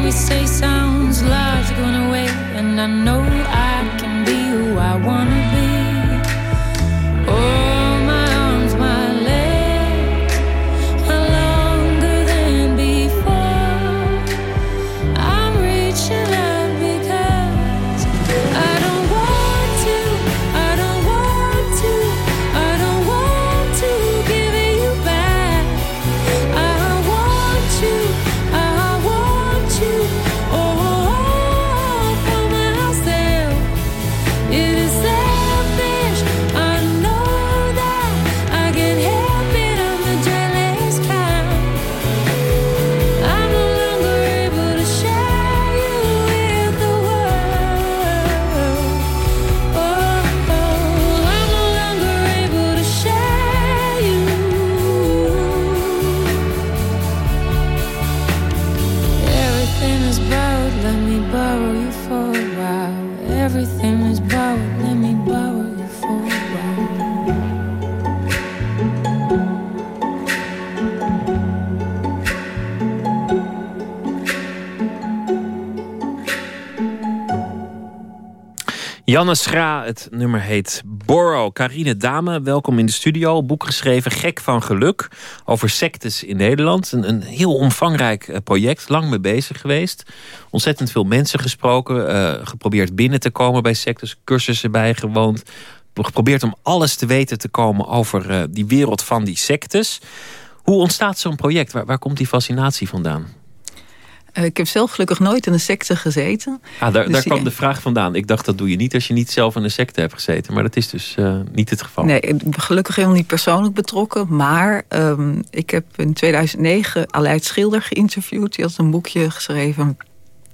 we say sounds large, going away, and I know I can be who I wanna Janne Schra, het nummer heet Borrow. Carine Dame, welkom in de studio. Boek geschreven Gek van Geluk over sectes in Nederland. Een, een heel omvangrijk eh, project, lang mee bezig geweest. Ontzettend veel mensen gesproken. Uh, geprobeerd binnen te komen bij sectes, cursussen bijgewoond. Geprobeerd om alles te weten te komen over uh, die wereld van die sectes. Hoe ontstaat zo'n project? Waar komt die fascinatie vandaan? Uh, ik heb zelf gelukkig nooit in een secte gezeten. Ah, daar, dus daar kwam de vraag vandaan. Ik dacht dat doe je niet als je niet zelf in een secte hebt gezeten. Maar dat is dus uh, niet het geval. Nee, gelukkig helemaal niet persoonlijk betrokken. Maar um, ik heb in 2009 Aleid Schilder geïnterviewd. Die had een boekje geschreven.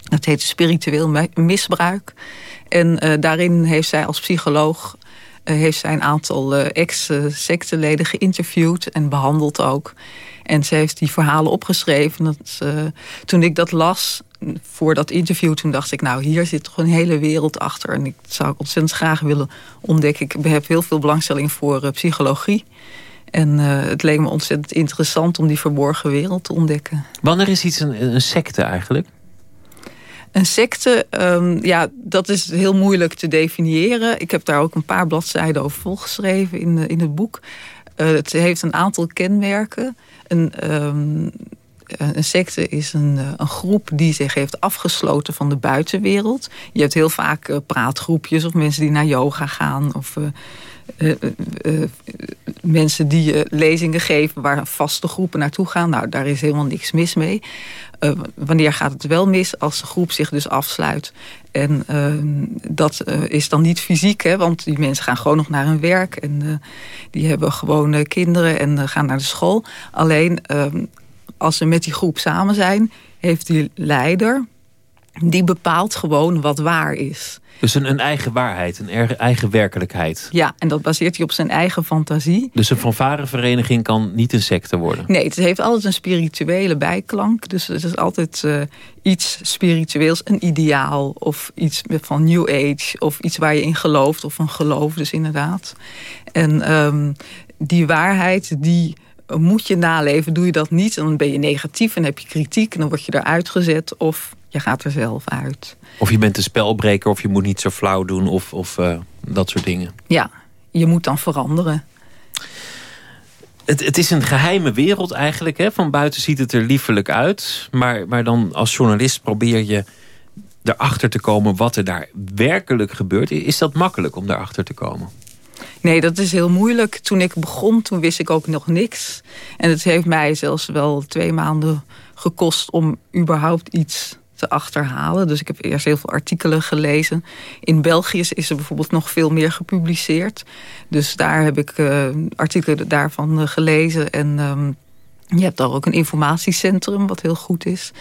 Dat heette Spiritueel Misbruik. En uh, daarin heeft zij als psycholoog heeft zij een aantal ex-secteleden geïnterviewd en behandeld ook. En ze heeft die verhalen opgeschreven. Dat, uh, toen ik dat las voor dat interview, toen dacht ik... nou, hier zit toch een hele wereld achter. En ik zou ontzettend graag willen ontdekken. Ik heb heel veel belangstelling voor psychologie. En het leek me ontzettend interessant om die verborgen wereld te ontdekken. Wanneer is iets een, een secte eigenlijk? Een secte, um, ja, dat is heel moeilijk te definiëren. Ik heb daar ook een paar bladzijden over volgeschreven in, in het boek. Uh, het heeft een aantal kenmerken. Een, um, een secte is een, eh, een, groep die zich heeft afgesloten van de buitenwereld. Je hebt heel vaak praatgroepjes of mensen die naar yoga gaan. Of mensen die lezingen geven waar vaste groepen naartoe gaan. Nou, daar is helemaal niks mis mee. wanneer gaat het wel mis? Als de groep zich dus afsluit. En ehm, dat is dan niet fysiek, hè, want die mensen gaan gewoon nog naar hun werk. En die hebben gewoon kinderen en gaan naar de school. Alleen ehm, als ze met die groep samen zijn, heeft die leider... die bepaalt gewoon wat waar is. Dus een, een eigen waarheid, een eigen werkelijkheid. Ja, en dat baseert hij op zijn eigen fantasie. Dus een fanfarevereniging kan niet een secte worden? Nee, het heeft altijd een spirituele bijklank. Dus het is altijd uh, iets spiritueels, een ideaal... of iets van New Age, of iets waar je in gelooft... of een geloof dus inderdaad. En um, die waarheid, die moet je naleven. Doe je dat niet, dan ben je negatief en heb je kritiek... en dan word je eruit gezet of je gaat er zelf uit. Of je bent een spelbreker of je moet niet zo flauw doen of, of uh, dat soort dingen. Ja, je moet dan veranderen. Het, het is een geheime wereld eigenlijk. Hè? Van buiten ziet het er liefelijk uit. Maar, maar dan als journalist probeer je erachter te komen... wat er daar werkelijk gebeurt. Is dat makkelijk om daarachter te komen? Nee, dat is heel moeilijk. Toen ik begon, toen wist ik ook nog niks. En het heeft mij zelfs wel twee maanden gekost om überhaupt iets te achterhalen. Dus ik heb eerst heel veel artikelen gelezen. In België is er bijvoorbeeld nog veel meer gepubliceerd. Dus daar heb ik uh, artikelen daarvan uh, gelezen. En um, je hebt daar ook een informatiecentrum, wat heel goed is.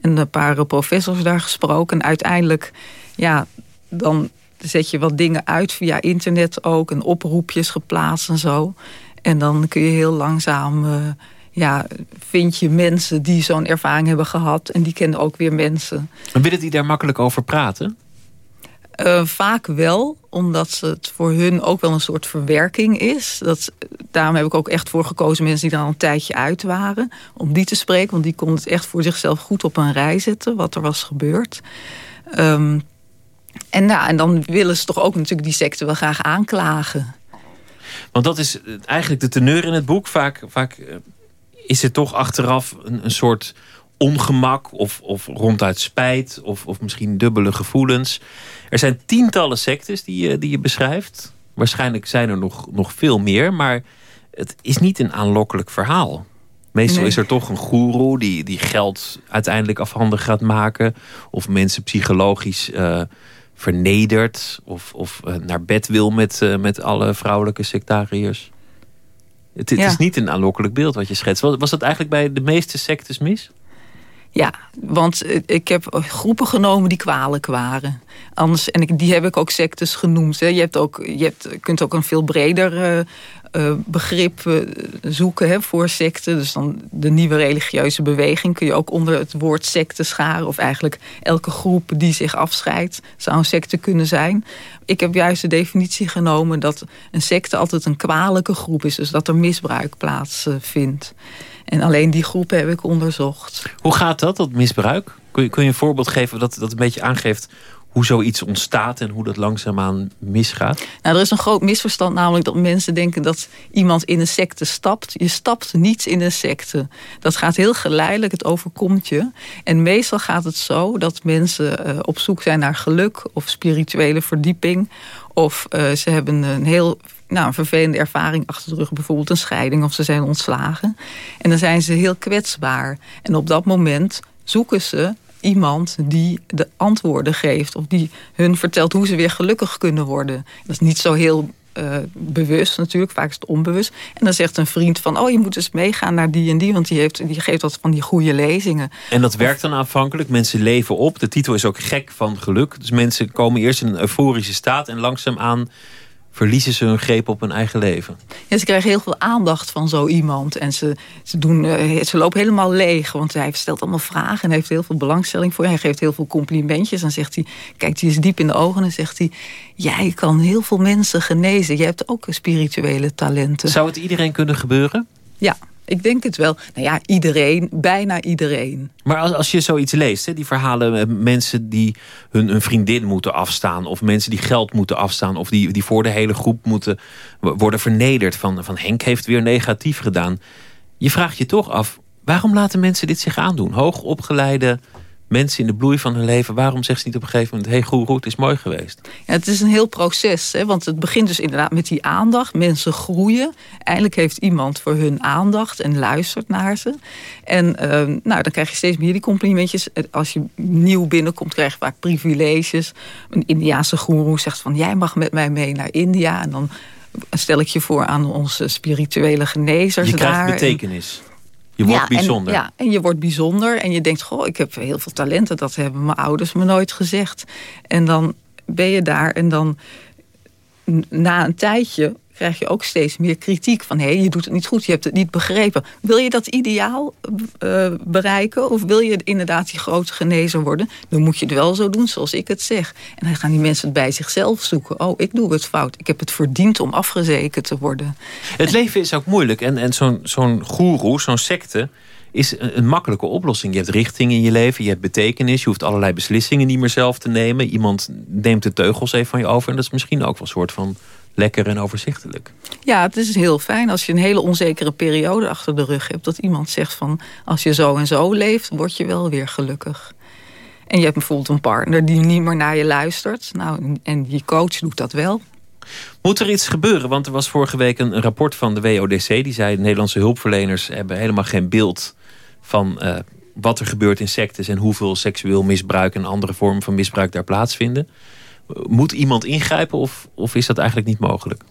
En een paar professors daar gesproken. En uiteindelijk, ja, dan zet je wat dingen uit via internet ook. En oproepjes geplaatst en zo. En dan kun je heel langzaam... Uh, ja, vind je mensen die zo'n ervaring hebben gehad. En die kennen ook weer mensen. En willen die daar makkelijk over praten? Uh, vaak wel, omdat het voor hun ook wel een soort verwerking is. Dat, daarom heb ik ook echt voor gekozen mensen die dan een tijdje uit waren. Om die te spreken, want die konden het echt voor zichzelf goed op een rij zetten. Wat er was gebeurd. Um, en, nou, en dan willen ze toch ook natuurlijk die secte wel graag aanklagen. Want dat is eigenlijk de teneur in het boek. Vaak, vaak eh, is het toch achteraf een, een soort ongemak of, of ronduit spijt of, of misschien dubbele gevoelens. Er zijn tientallen sectes die je, die je beschrijft. Waarschijnlijk zijn er nog, nog veel meer, maar het is niet een aanlokkelijk verhaal. Meestal is er toch een goeroe die, die geld uiteindelijk afhandig gaat maken. Of mensen psychologisch uh, vernedert. Of, of uh, naar bed wil met, uh, met alle vrouwelijke sectariërs. Het, het ja. is niet een aanlokkelijk beeld wat je schetst. Was, was dat eigenlijk bij de meeste sectes mis? Ja, want ik heb groepen genomen die kwalijk waren. Anders, en ik, die heb ik ook sectes genoemd. Hè. Je, hebt ook, je hebt, kunt ook een veel breder uh, uh, begrip zoeken hè, voor secten. Dus dan de nieuwe religieuze beweging kun je ook onder het woord secte scharen. Of eigenlijk elke groep die zich afscheidt zou een secte kunnen zijn. Ik heb juist de definitie genomen dat een secte altijd een kwalijke groep is. Dus dat er misbruik plaatsvindt. En alleen die groepen heb ik onderzocht. Hoe gaat dat, dat misbruik? Kun je, kun je een voorbeeld geven dat, dat een beetje aangeeft hoe zoiets ontstaat en hoe dat langzaamaan misgaat? Nou, er is een groot misverstand, namelijk dat mensen denken dat iemand in een secte stapt. Je stapt niet in een secte. Dat gaat heel geleidelijk, het overkomt je. En meestal gaat het zo dat mensen uh, op zoek zijn naar geluk of spirituele verdieping. Of uh, ze hebben een heel nou, een vervelende ervaring achter de rug. Bijvoorbeeld een scheiding of ze zijn ontslagen. En dan zijn ze heel kwetsbaar. En op dat moment zoeken ze iemand die de antwoorden geeft. Of die hun vertelt hoe ze weer gelukkig kunnen worden. Dat is niet zo heel uh, bewust natuurlijk, vaak is het onbewust. En dan zegt een vriend van, oh je moet eens meegaan naar die en die... want die, heeft, die geeft wat van die goede lezingen. En dat werkt dan aanvankelijk, mensen leven op. De titel is ook gek van geluk. Dus mensen komen eerst in een euforische staat... en langzaamaan verliezen ze hun greep op hun eigen leven. Ja, ze krijgen heel veel aandacht van zo iemand. En ze, ze, doen, uh, ze lopen helemaal leeg. Want hij stelt allemaal vragen en heeft heel veel belangstelling voor je. Hij geeft heel veel complimentjes. En zegt hij, kijkt hij eens diep in de ogen en zegt hij... jij kan heel veel mensen genezen. Je hebt ook spirituele talenten. Zou het iedereen kunnen gebeuren? Ja, ik denk het wel. Nou ja, iedereen, bijna iedereen. Maar als, als je zoiets leest, hè, die verhalen met mensen die hun, hun vriendin moeten afstaan... of mensen die geld moeten afstaan... of die, die voor de hele groep moeten worden vernederd... Van, van Henk heeft weer negatief gedaan. Je vraagt je toch af, waarom laten mensen dit zich aandoen? Hoogopgeleide mensen in de bloei van hun leven... waarom zegt ze niet op een gegeven moment... hey goeroe, het is mooi geweest? Ja, het is een heel proces. Hè? Want het begint dus inderdaad met die aandacht. Mensen groeien. Eindelijk heeft iemand voor hun aandacht en luistert naar ze. En uh, nou, dan krijg je steeds meer die complimentjes. Als je nieuw binnenkomt, krijg je vaak privileges. Een Indiaanse goeroe zegt van... jij mag met mij mee naar India. En dan stel ik je voor aan onze spirituele genezers je daar. Je krijgt betekenis. Je wordt ja, bijzonder. En, ja, en je wordt bijzonder. En je denkt, goh, ik heb heel veel talenten. Dat hebben mijn ouders me nooit gezegd. En dan ben je daar en dan na een tijdje krijg je ook steeds meer kritiek. Van hé, hey, je doet het niet goed, je hebt het niet begrepen. Wil je dat ideaal uh, bereiken? Of wil je inderdaad die grote genezer worden? Dan moet je het wel zo doen zoals ik het zeg. En dan gaan die mensen het bij zichzelf zoeken. Oh, ik doe het fout. Ik heb het verdiend om afgezekerd te worden. Het leven is ook moeilijk. En, en zo'n zo'n goeroe, zo'n secte is een, een, makkelijke oplossing. Je hebt richting in je leven, je hebt betekenis. Je hoeft allerlei beslissingen niet meer zelf te nemen. Iemand neemt de teugels even van je over. En dat is misschien ook wel een soort van lekker en overzichtelijk. Ja, het is heel fijn als je een hele onzekere periode achter de rug hebt. Dat iemand zegt van als je zo en zo leeft, word je wel weer gelukkig. En je hebt bijvoorbeeld een partner die niet meer naar je luistert. Nou, en je coach doet dat wel. Moet er iets gebeuren? Want er was vorige week een rapport van de WODC. Die zei de Nederlandse hulpverleners hebben helemaal geen beeld van uh, wat er gebeurt in sectes... en hoeveel seksueel misbruik en andere vormen van misbruik daar plaatsvinden. Moet iemand ingrijpen of, of is dat eigenlijk niet mogelijk?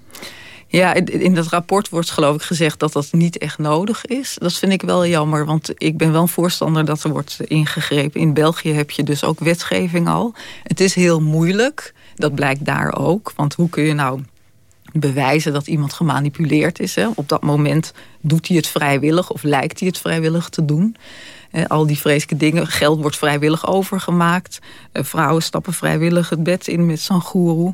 Ja, in dat rapport wordt geloof ik gezegd dat dat niet echt nodig is. Dat vind ik wel jammer, want ik ben wel een voorstander dat er wordt ingegrepen. In België heb je dus ook wetgeving al. Het is heel moeilijk, dat blijkt daar ook. Want hoe kun je nou bewijzen dat iemand gemanipuleerd is? Hè? Op dat moment doet hij het vrijwillig of lijkt hij het vrijwillig te doen al die vreselijke dingen. Geld wordt vrijwillig overgemaakt. Eh, vrouwen stappen vrijwillig het bed in met zo'n goeroe.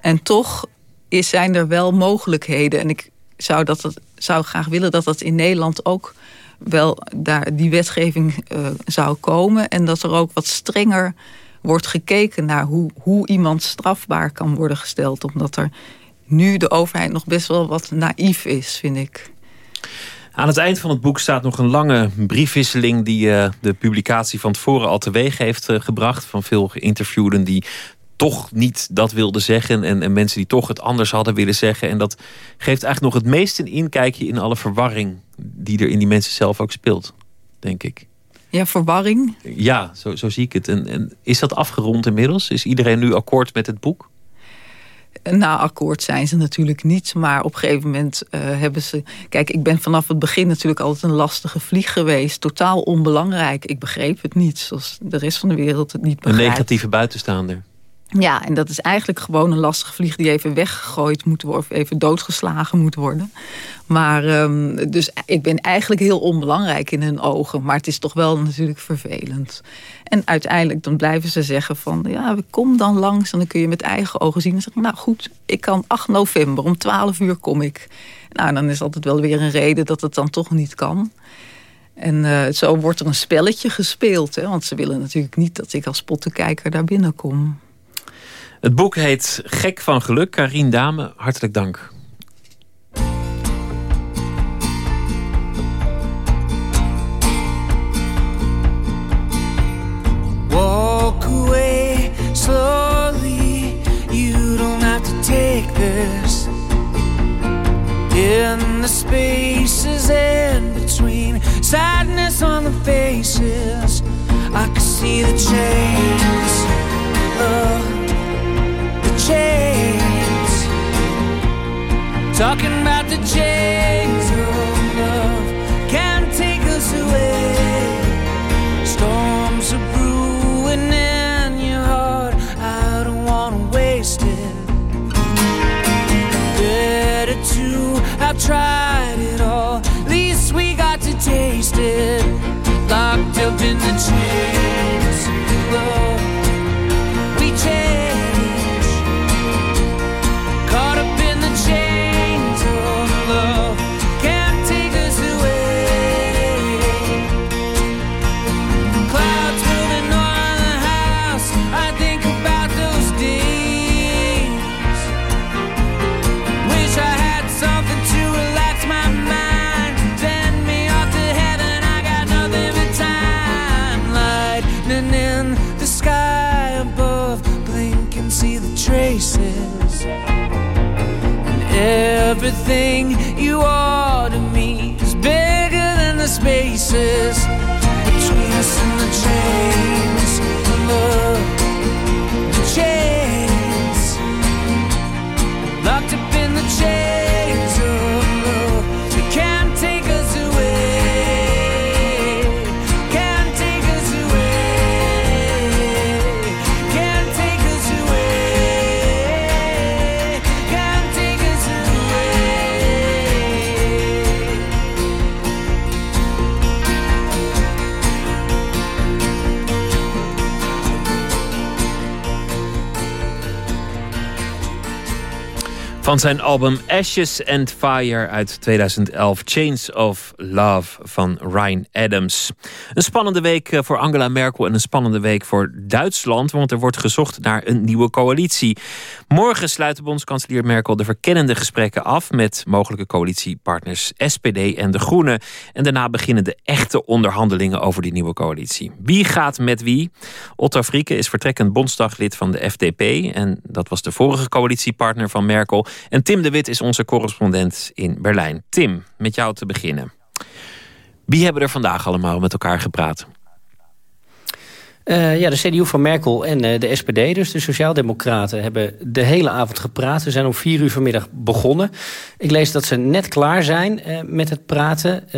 En toch is, zijn er wel mogelijkheden. En ik zou, dat, dat, zou graag willen dat dat in Nederland ook wel daar die wetgeving uh, zou komen. En dat er ook wat strenger wordt gekeken naar hoe, hoe iemand strafbaar kan worden gesteld. Omdat er nu de overheid nog best wel wat naïef is, vind ik. Aan het eind van het boek staat nog een lange briefwisseling... die uh, de publicatie van tevoren al teweeg heeft uh, gebracht... van veel geïnterviewden die toch niet dat wilden zeggen... En, en, mensen die toch het anders hadden willen zeggen. En dat geeft eigenlijk nog het meest een inkijkje... in alle verwarring die er in die mensen zelf ook speelt, denk ik. Ja, verwarring? Ja, zo, zo zie ik het. En, en is dat afgerond inmiddels? Is iedereen nu akkoord met het boek? Nou, akkoord zijn ze natuurlijk niet. Maar op een gegeven moment uh, hebben ze... Kijk, ik ben vanaf het begin natuurlijk altijd een lastige vlieg geweest. Totaal onbelangrijk. Ik begreep het niet, zoals de rest van de wereld het niet begrijpt. Een negatieve buitenstaander. Ja, en dat is eigenlijk gewoon een lastige vlieg die even weggegooid moet worden. Of even doodgeslagen moet worden. Maar um, dus ik ben eigenlijk heel onbelangrijk in hun ogen. Maar het is toch wel natuurlijk vervelend. En uiteindelijk dan blijven ze zeggen van... ja, kom dan langs en dan kun je met eigen ogen zien. En zeggen, nou goed, ik kan 8 november, om 12 uur kom ik. Nou, dan is altijd wel weer een reden dat het dan toch niet kan. En uh, zo wordt er een spelletje gespeeld. Hè? Want ze willen natuurlijk niet dat ik als pottenkijker daar binnenkom. Het boek heet Gek van Geluk. Karien Dame, hartelijk dank. Walk away slowly. You don't have to take this. In the spaces in between, sadness on the faces. I can see the chains. The chains. Talking about the chains of love can't take us away. Storms are brewing in your heart. I don't wanna waste it. Better to have tried it all. Least we got to taste it. Locked up in the chains. Love, we change. Everything you are to me is bigger than the spaces between us and the chains. Van zijn album Ashes and Fire uit 2011, Chains of Love van Ryan Adams. Een spannende week eh, voor Angela Merkel en een spannende week voor Duitsland, want er wordt gezocht naar een nieuwe coalitie. Morgen sluit de bondskanselier Merkel de verkennende gesprekken af met mogelijke coalitiepartners SPD en de Groenen. En daarna beginnen de echte onderhandelingen over die nieuwe coalitie. Wie gaat met wie? Otto Frieke is vertrekkend bondsdaglid van de FDP en dat was de vorige coalitiepartner van Merkel. En Tim de Wit is onze correspondent in Berlijn. Tim, met jou te beginnen. Wie hebben er vandaag allemaal met elkaar gepraat? Uh, ja, de CDU van Merkel en uh, de SPD, dus de Sociaaldemocraten, hebben de hele avond gepraat. Ze zijn om vier uur vanmiddag begonnen. Ik lees dat ze net klaar zijn uh, met het praten.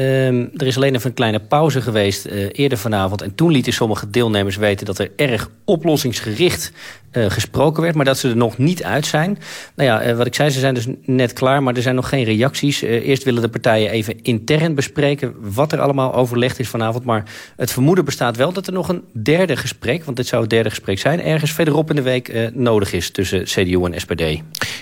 er is alleen even een kleine pauze geweest eerder vanavond. En toen lieten sommige deelnemers weten dat er erg oplossingsgericht gesproken werd, maar dat ze er nog niet uit zijn. Nou ja, wat ik zei, ze zijn dus net klaar, maar er zijn nog geen reacties. eerst willen de partijen even intern bespreken wat er allemaal overlegd is vanavond. Maar het vermoeden bestaat wel dat er nog een derde gesprek, want dit zou het derde gesprek zijn, ergens verderop in de week nodig is tussen CDU en SPD.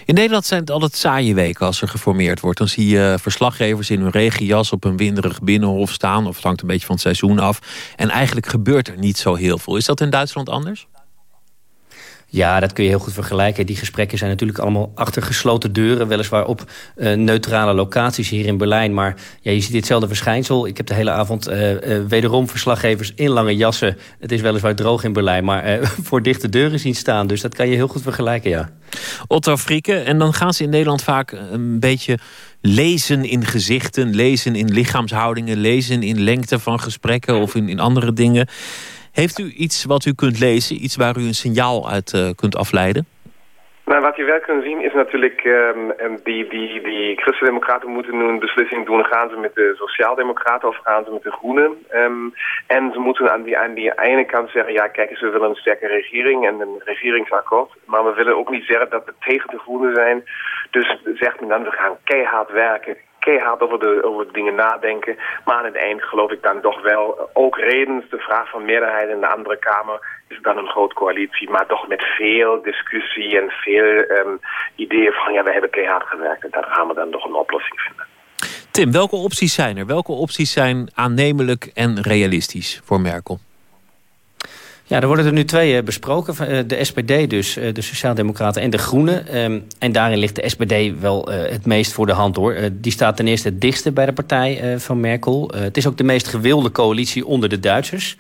In Nederland zijn het altijd saaie weken als er geformeerd wordt. Dan zie je verslaggevers in hun regenjas op een winderig binnenhof staan, of het hangt een beetje van het seizoen af. En eigenlijk gebeurt er niet zo heel veel. Is dat in Duitsland anders? Ja, dat kun je heel goed vergelijken. Die gesprekken zijn natuurlijk allemaal achter gesloten deuren. Weliswaar op uh, neutrale locaties hier in Berlijn. Maar ja, je ziet ditzelfde verschijnsel. Ik heb de hele avond uh, uh, wederom verslaggevers in lange jassen. Het is weliswaar droog in Berlijn, maar voor dichte deuren zien staan. Dus dat kan je heel goed vergelijken, ja. Otto Frieke, en dan gaan ze in Nederland vaak een beetje lezen in gezichten... lezen in lichaamshoudingen, lezen in lengte van gesprekken... of in, in andere dingen... Heeft u iets wat u kunt lezen, iets waar u een signaal uit uh, kunt afleiden? Nou, wat je wel kunt zien is natuurlijk, um, die, die, die christendemocraten moeten nu een beslissing doen. Gaan ze met de sociaaldemocraten of gaan ze met de groenen? Um, en ze moeten aan die, aan die ene kant zeggen, ja kijk we willen een sterke regering en een regeringsakkoord. Maar we willen ook niet zeggen dat we tegen de groenen zijn. Dus zegt men dan, we gaan keihard werken, keihard over de, over dingen nadenken. Maar aan het eind geloof ik dan toch wel, ook redens de vraag van meerderheid in de andere Kamer, is dan een grote coalitie. Maar toch met veel discussie en veel um, ideeën van, ja, we hebben keihard gewerkt. En daar gaan we dan toch een oplossing vinden. Tim, welke opties zijn er? Welke opties zijn aannemelijk en realistisch voor Merkel? Ja, er worden er nu twee eh, besproken. Eh, De SPD dus, eh, de Sociaaldemocraten en de Groenen. Ehm, En daarin ligt de SPD wel het meest voor de hand hoor. Die staat ten eerste het dichtste bij de partij van Merkel. Het is ook de meest gewilde coalitie onder de Duitsers.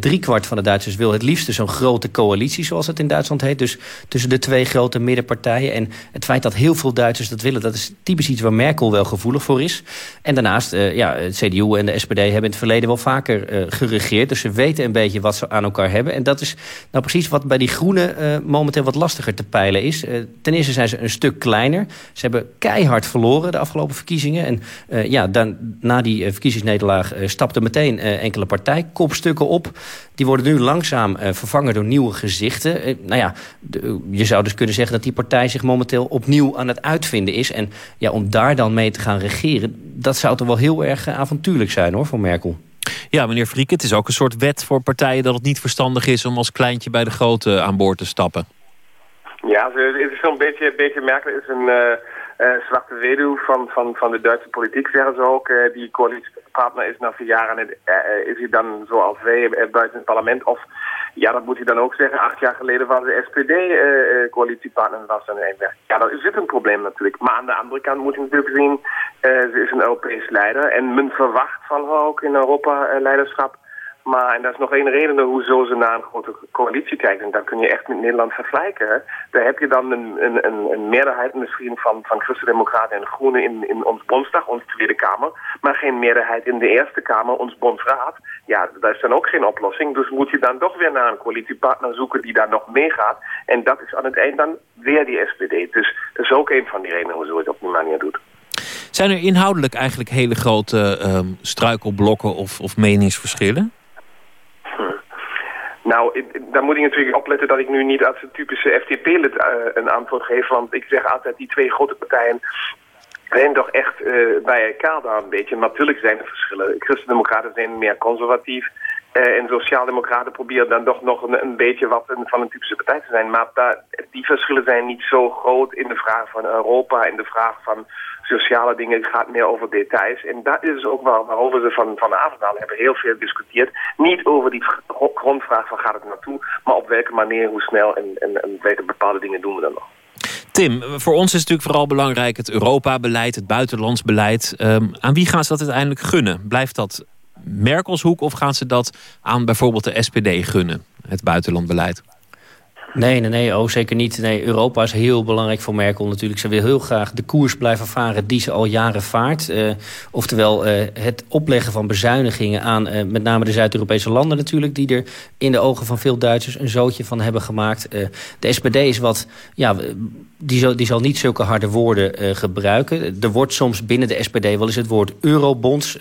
Driekwart van de Duitsers wil het liefst zo'n grote coalitie... zoals het in Duitsland heet. Dus tussen de twee grote middenpartijen. En het feit dat heel veel Duitsers dat willen... dat is typisch iets waar Merkel wel gevoelig voor is. En daarnaast, ja, het CDU en de SPD hebben in het verleden wel vaker geregeerd. Dus ze weten een beetje wat ze aan elkaar hebben. En dat is nou precies wat bij die groenen eh, momenteel wat lastiger te peilen is. Eh, ten eerste zijn ze een stuk kleiner. Ze hebben keihard verloren de afgelopen verkiezingen. En eh, ja, dan, na die verkiezingsnederlaag stapten meteen enkele partijkopstukken op. Die worden nu langzaam vervangen door nieuwe gezichten. Nou ja, je zou dus kunnen zeggen dat die partij zich momenteel opnieuw aan het uitvinden is. En ja, om daar dan mee te gaan regeren, dat zou toch wel heel erg avontuurlijk zijn hoor, voor Merkel. Ja, meneer Friek, het is ook een soort wet voor partijen... dat het niet verstandig is om als kleintje bij de grote aan boord te stappen. Ja, het is beetje, een beetje merkelijk. Het is een eh, eh, zwarte weduw van, van, van de Duitse politiek, zeggen ze ook. Eh, die coalitiepartner is na vier jaar en het, eh, is hij dan zoals wij buiten het parlement. Of, ja, dat moet hij dan ook zeggen. Acht jaar geleden was de SPD coalitiepartner was dan een Ja, dat zit een probleem natuurlijk. Maar aan de andere kant moet je natuurlijk zien, ze is een Europees leider. En men verwacht van haar ook in Europa leiderschap. Maar, en dat is nog één reden hoezo ze naar een grote coalitie kijken. En dat kun je echt met Nederland vergelijken. Daar heb je dan een, een, een, meerderheid misschien van, van Christen-Democraten en Groenen in, in ons Bondsdag, onze Tweede Kamer. Maar geen meerderheid in de Eerste Kamer, ons Bondsraad. Ja, dat is dan ook geen oplossing. Dus moet je dan toch weer naar een coalitiepartner zoeken die daar nog meegaat. En dat is aan het eind dan weer die SPD. Dus dat is ook een van die redenen hoezo het op die manier doet. Zijn er inhoudelijk eigenlijk hele grote ehm, struikelblokken of, of meningsverschillen? Nou, dan moet ik natuurlijk opletten dat ik nu niet als een typische FDP-lid eh, een antwoord geef. Want ik zeg altijd, die twee grote partijen zijn toch echt eh, bij elkaar daar een beetje. Natuurlijk zijn er verschillen. Christen-democraten zijn meer conservatief. Eh, en sociaaldemocraten proberen dan toch nog een, een beetje wat een- van een typische partij te zijn. Maar daar, die verschillen zijn niet zo groot in de vraag van Europa, in de vraag van sociale dingen. Het gaat meer over details. En dat is ook wel waarover ze van, vanavond al hebben heel veel gediscuteerd. Niet over die gro- grondvraag van gaat het naartoe, maar op welke manier, hoe snel en, en, en welke bepaalde dingen doen we dan nog. Tim, voor ons is natuurlijk vooral belangrijk het Europa-beleid, het buitenlands beleid. Ehm, aan wie gaan ze dat uiteindelijk gunnen? Blijft dat Merkels hoek of gaan ze dat aan bijvoorbeeld de SPD gunnen, het buitenlandbeleid? Nee, nee, nee, oh, zeker niet. Nee, Europa is heel belangrijk voor Merkel natuurlijk. Ze wil heel graag de koers blijven varen die ze al jaren vaart. Eh, oftewel eh, het opleggen van bezuinigingen aan eh, met name de Zuid-Europese landen natuurlijk... die er in de ogen van veel Duitsers een zootje van hebben gemaakt. De SPD is wat... Ja, die, zal, die zal niet zulke harde woorden gebruiken. Er wordt soms binnen de SPD wel eens het woord eurobonds...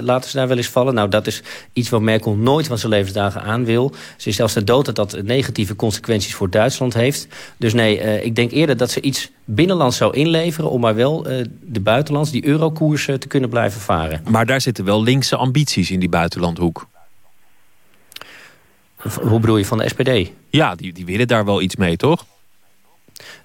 laten ze daar wel eens vallen. Nou, dat is iets wat Merkel nooit van zijn levensdagen aan wil. Ze is zelfs de dood dat dat negatieve consequenties voor Duitsland heeft. Dus nee, eh, ik denk eerder dat ze iets binnenlands zou inleveren... om maar wel eh, de buitenlands, die eurokoers eh, te kunnen blijven varen. Maar daar zitten wel linkse ambities in die buitenlandhoek. Hoe bedoel je, van de SPD? Ja, die, die willen daar wel iets mee, toch?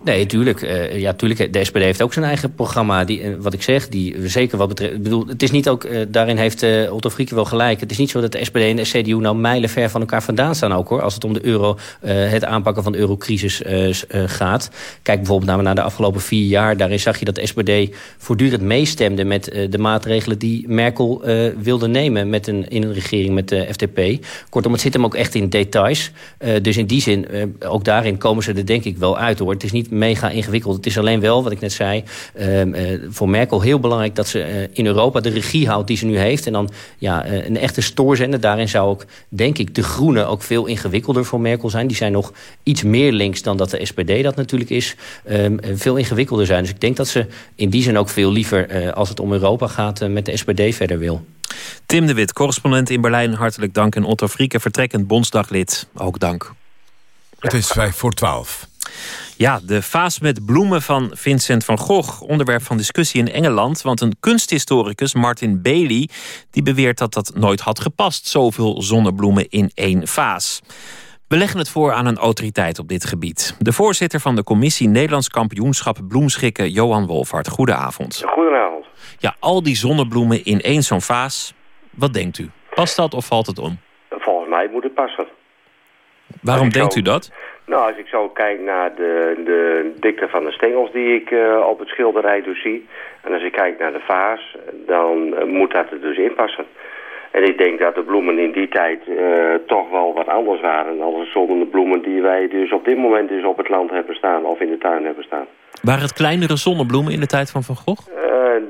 Nee, tuurlijk. eh, ja, tuurlijk. De SPD heeft ook zijn eigen programma. Die, eh, wat ik zeg, die zeker wat betreft... Bedoel, het is niet ook... eh, daarin heeft Otto Frieke wel gelijk. Het is niet zo dat de SPD en de CDU nou mijlenver van elkaar vandaan staan ook, hoor. Als het om de euro, het aanpakken van de eurocrisis gaat. Kijk bijvoorbeeld naar, naar de afgelopen vier jaar. Daarin zag je dat de SPD voortdurend meestemde met de maatregelen die Merkel wilde nemen met een, in een regering met de FDP. Kortom, het zit hem ook echt in details. Dus in die zin, ook daarin komen ze er denk ik wel uit, hoor. Het is niet mega ingewikkeld. Het is alleen wel, wat ik net zei, ehm, eh, voor Merkel heel belangrijk... dat ze eh, in Europa de regie houdt die ze nu heeft. En dan ja, eh, een echte stoorzender. Daarin zou ook, denk ik, de Groenen ook veel ingewikkelder voor Merkel zijn. Die zijn nog iets meer links dan dat de SPD dat natuurlijk is. Ehm, eh, veel ingewikkelder zijn. Dus ik denk dat ze in die zin ook veel liever... eh, als het om Europa gaat, met de SPD verder wil. Tim de Wit, correspondent in Berlijn, hartelijk dank. En Otto Frieke, vertrekkend bondsdaglid, ook dank. Het is vijf voor twaalf. Ja, de vaas met bloemen van Vincent van Gogh. Onderwerp van discussie in Engeland. Want een kunsthistoricus, Martin Bailey... die beweert dat dat nooit had gepast. Zoveel zonnebloemen in één vaas. We leggen het voor aan een autoriteit op dit gebied. De voorzitter van de commissie Nederlands kampioenschap bloemschikken... Johan Wolvaart. Goedenavond. Goedenavond. Ja, al die zonnebloemen in één zo'n vaas. Wat denkt u? Past dat of valt het om? Volgens mij moet het passen. Waarom denkt u dat? Nou, als ik zo kijk naar de, de dikte van de stengels die ik eh, op het schilderij dus zie... en als ik kijk naar de vaas, dan eh, moet dat er dus in passen. En ik denk dat de bloemen in die tijd eh, toch wel wat anders waren... dan de zonnende bloemen die wij dus op dit moment dus op het land hebben staan... of in de tuin hebben staan. Waren het kleinere zonnebloemen in de tijd van Van Gogh?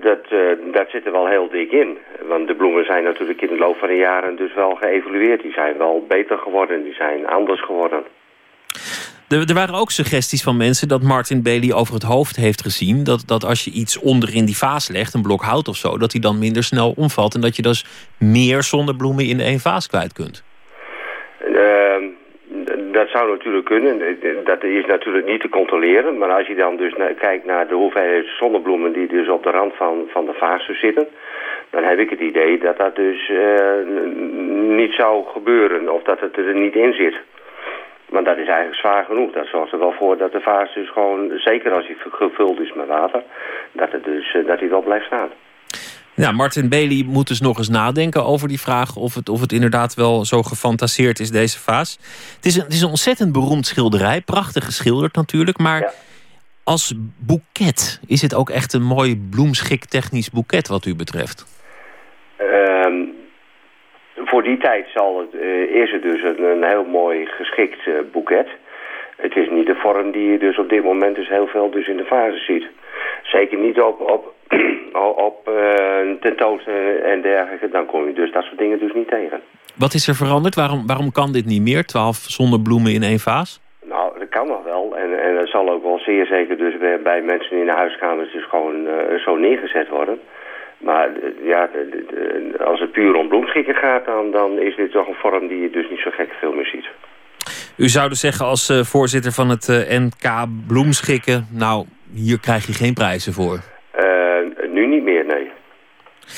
Dat, dat zit er wel heel dik in. Want de bloemen zijn natuurlijk in de loop van de jaren dus wel geëvolueerd. Die zijn wel beter geworden, die zijn anders geworden. Er, er waren ook suggesties van mensen dat Martin Bailey over het hoofd heeft gezien... Dat, dat als je iets onder in die vaas legt, een blok hout of zo... dat die dan minder snel omvalt en dat je dus meer zonnebloemen in één vaas kwijt kunt. Ehm, dat zou natuurlijk kunnen. Dat is natuurlijk niet te controleren. Maar als je dan dus kijkt naar de hoeveelheid zonnebloemen die dus op de rand van, van de vaas dus zitten... dan heb ik het idee dat dat dus eh, niet zou gebeuren of dat het er niet in zit. Maar dat is eigenlijk zwaar genoeg. Dat zorgt er wel voor dat de vaas dus gewoon, zeker als hij gevuld is met water... dat, het dus, eh, dat hij wel blijft staan. Ja, Martin Bailey moet dus nog eens nadenken over die vraag... of het, of het inderdaad wel zo gefantaseerd is, deze vaas. Het is een, het is een ontzettend beroemd schilderij. Prachtig geschilderd natuurlijk, maar... Als boeket is het ook echt een mooi bloemschik technisch boeket wat u betreft. Voor die tijd zal het, eh, is het dus een, een heel mooi geschikt eh, boeket. Het is niet de vorm die je dus op dit moment dus heel veel dus in de fase ziet. Zeker niet op, op, op eh, een tentoonstelling en dergelijke. Dan kom je dus dat soort dingen dus niet tegen. Wat is er veranderd? Waarom, waarom kan dit niet meer? Twaalf zonnebloemen in één vaas? Nou, dat kan nog wel. En, en dat zal ook wel zeer zeker dus bij, bij mensen in de huiskamers dus gewoon zo neergezet worden. Maar eh, ja, als het puur om bloemschikken gaat, dan, dan is dit toch een vorm die je dus niet zo gek veel meer ziet. U zou dus zeggen als eh, voorzitter van het eh, NK Bloemschikken... nou, hier krijg je geen prijzen voor. Eh, nu niet meer, nee.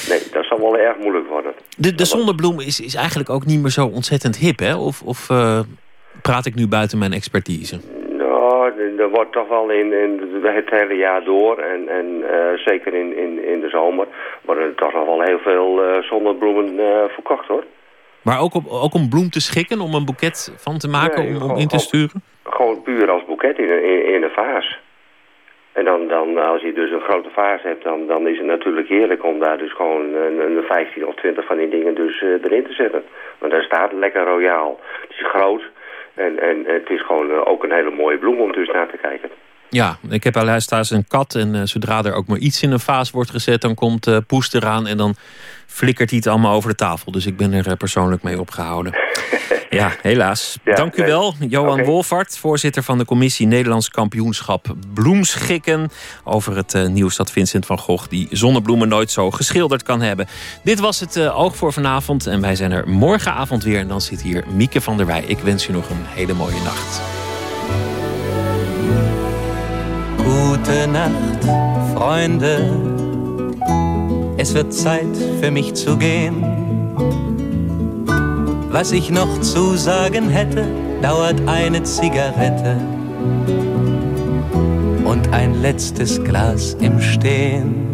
Nee, dat zal wel erg moeilijk worden. De, de zonnebloem is, is eigenlijk ook niet meer zo ontzettend hip, hè? Of, of eh, praat ik nu buiten mijn expertise? Nou, er- wordt toch wel in, in het hele jaar door en, en eh, zeker in, in, in de zomer worden er toch nog wel heel veel eh, zonnebloemen eh, verkocht hoor. Maar ook, op, ook om bloem te schikken, om een boeket van te maken, Nee, om, om in te sturen? Gewoon puur als boeket in, een- in, in een vaas. En dan, dan, als je dus een grote vaas hebt, dan, dan is het natuurlijk heerlijk om daar dus gewoon een, een 15 of 20 van die dingen dus erin te zetten. Want daar staat lekker royaal. Het is groot en, en het is gewoon eh, ook een hele mooie bloem om dus naar te kijken. Ja, ik heb al thuis een kat en eh, zodra er ook maar iets in een vaas wordt gezet... dan komt eh Poes eraan en dan flikkert hij het allemaal over de tafel. Dus ik ben er eh, persoonlijk mee opgehouden. ja, helaas. Dank u nee. wel, Johan Oké. Wolfart, voorzitter van de commissie Nederlands Kampioenschap Bloemschikken... over het eh, nieuws dat Vincent van Gogh die zonnebloemen nooit zo geschilderd kan hebben. Dit was het eh, Oog voor vanavond en wij zijn er morgenavond weer. En dan zit hier Mieke van der Wij. Ik wens u nog een hele mooie nacht. Gute Nacht, Freunde. Es wird Zeit für mich zu gehen. Was ich noch zu sagen hätte, dauert eine Zigarette und ein letztes Glas im Stehen.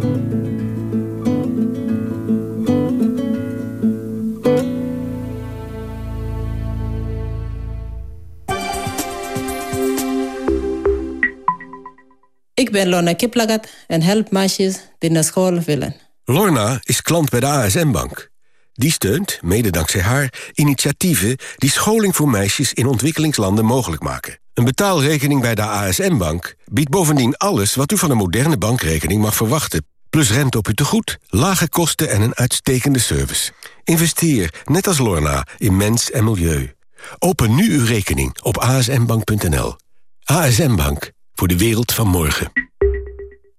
Ik ben Lorna Kiplagat en help meisjes die naar school willen. Lorna is klant bij de ASM-bank. Die steunt, mede dankzij haar, initiatieven die scholing voor meisjes in ontwikkelingslanden mogelijk maken. Een betaalrekening bij de ASM-bank biedt bovendien alles wat u van een moderne bankrekening mag verwachten. Plus rente op uw tegoed, lage kosten en een uitstekende service. Investeer, net als Lorna, in mens en milieu. Open nu uw rekening op asmbank.nl. ASM Bank, voor de wereld van morgen.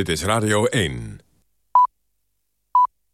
Dit is Radio 1.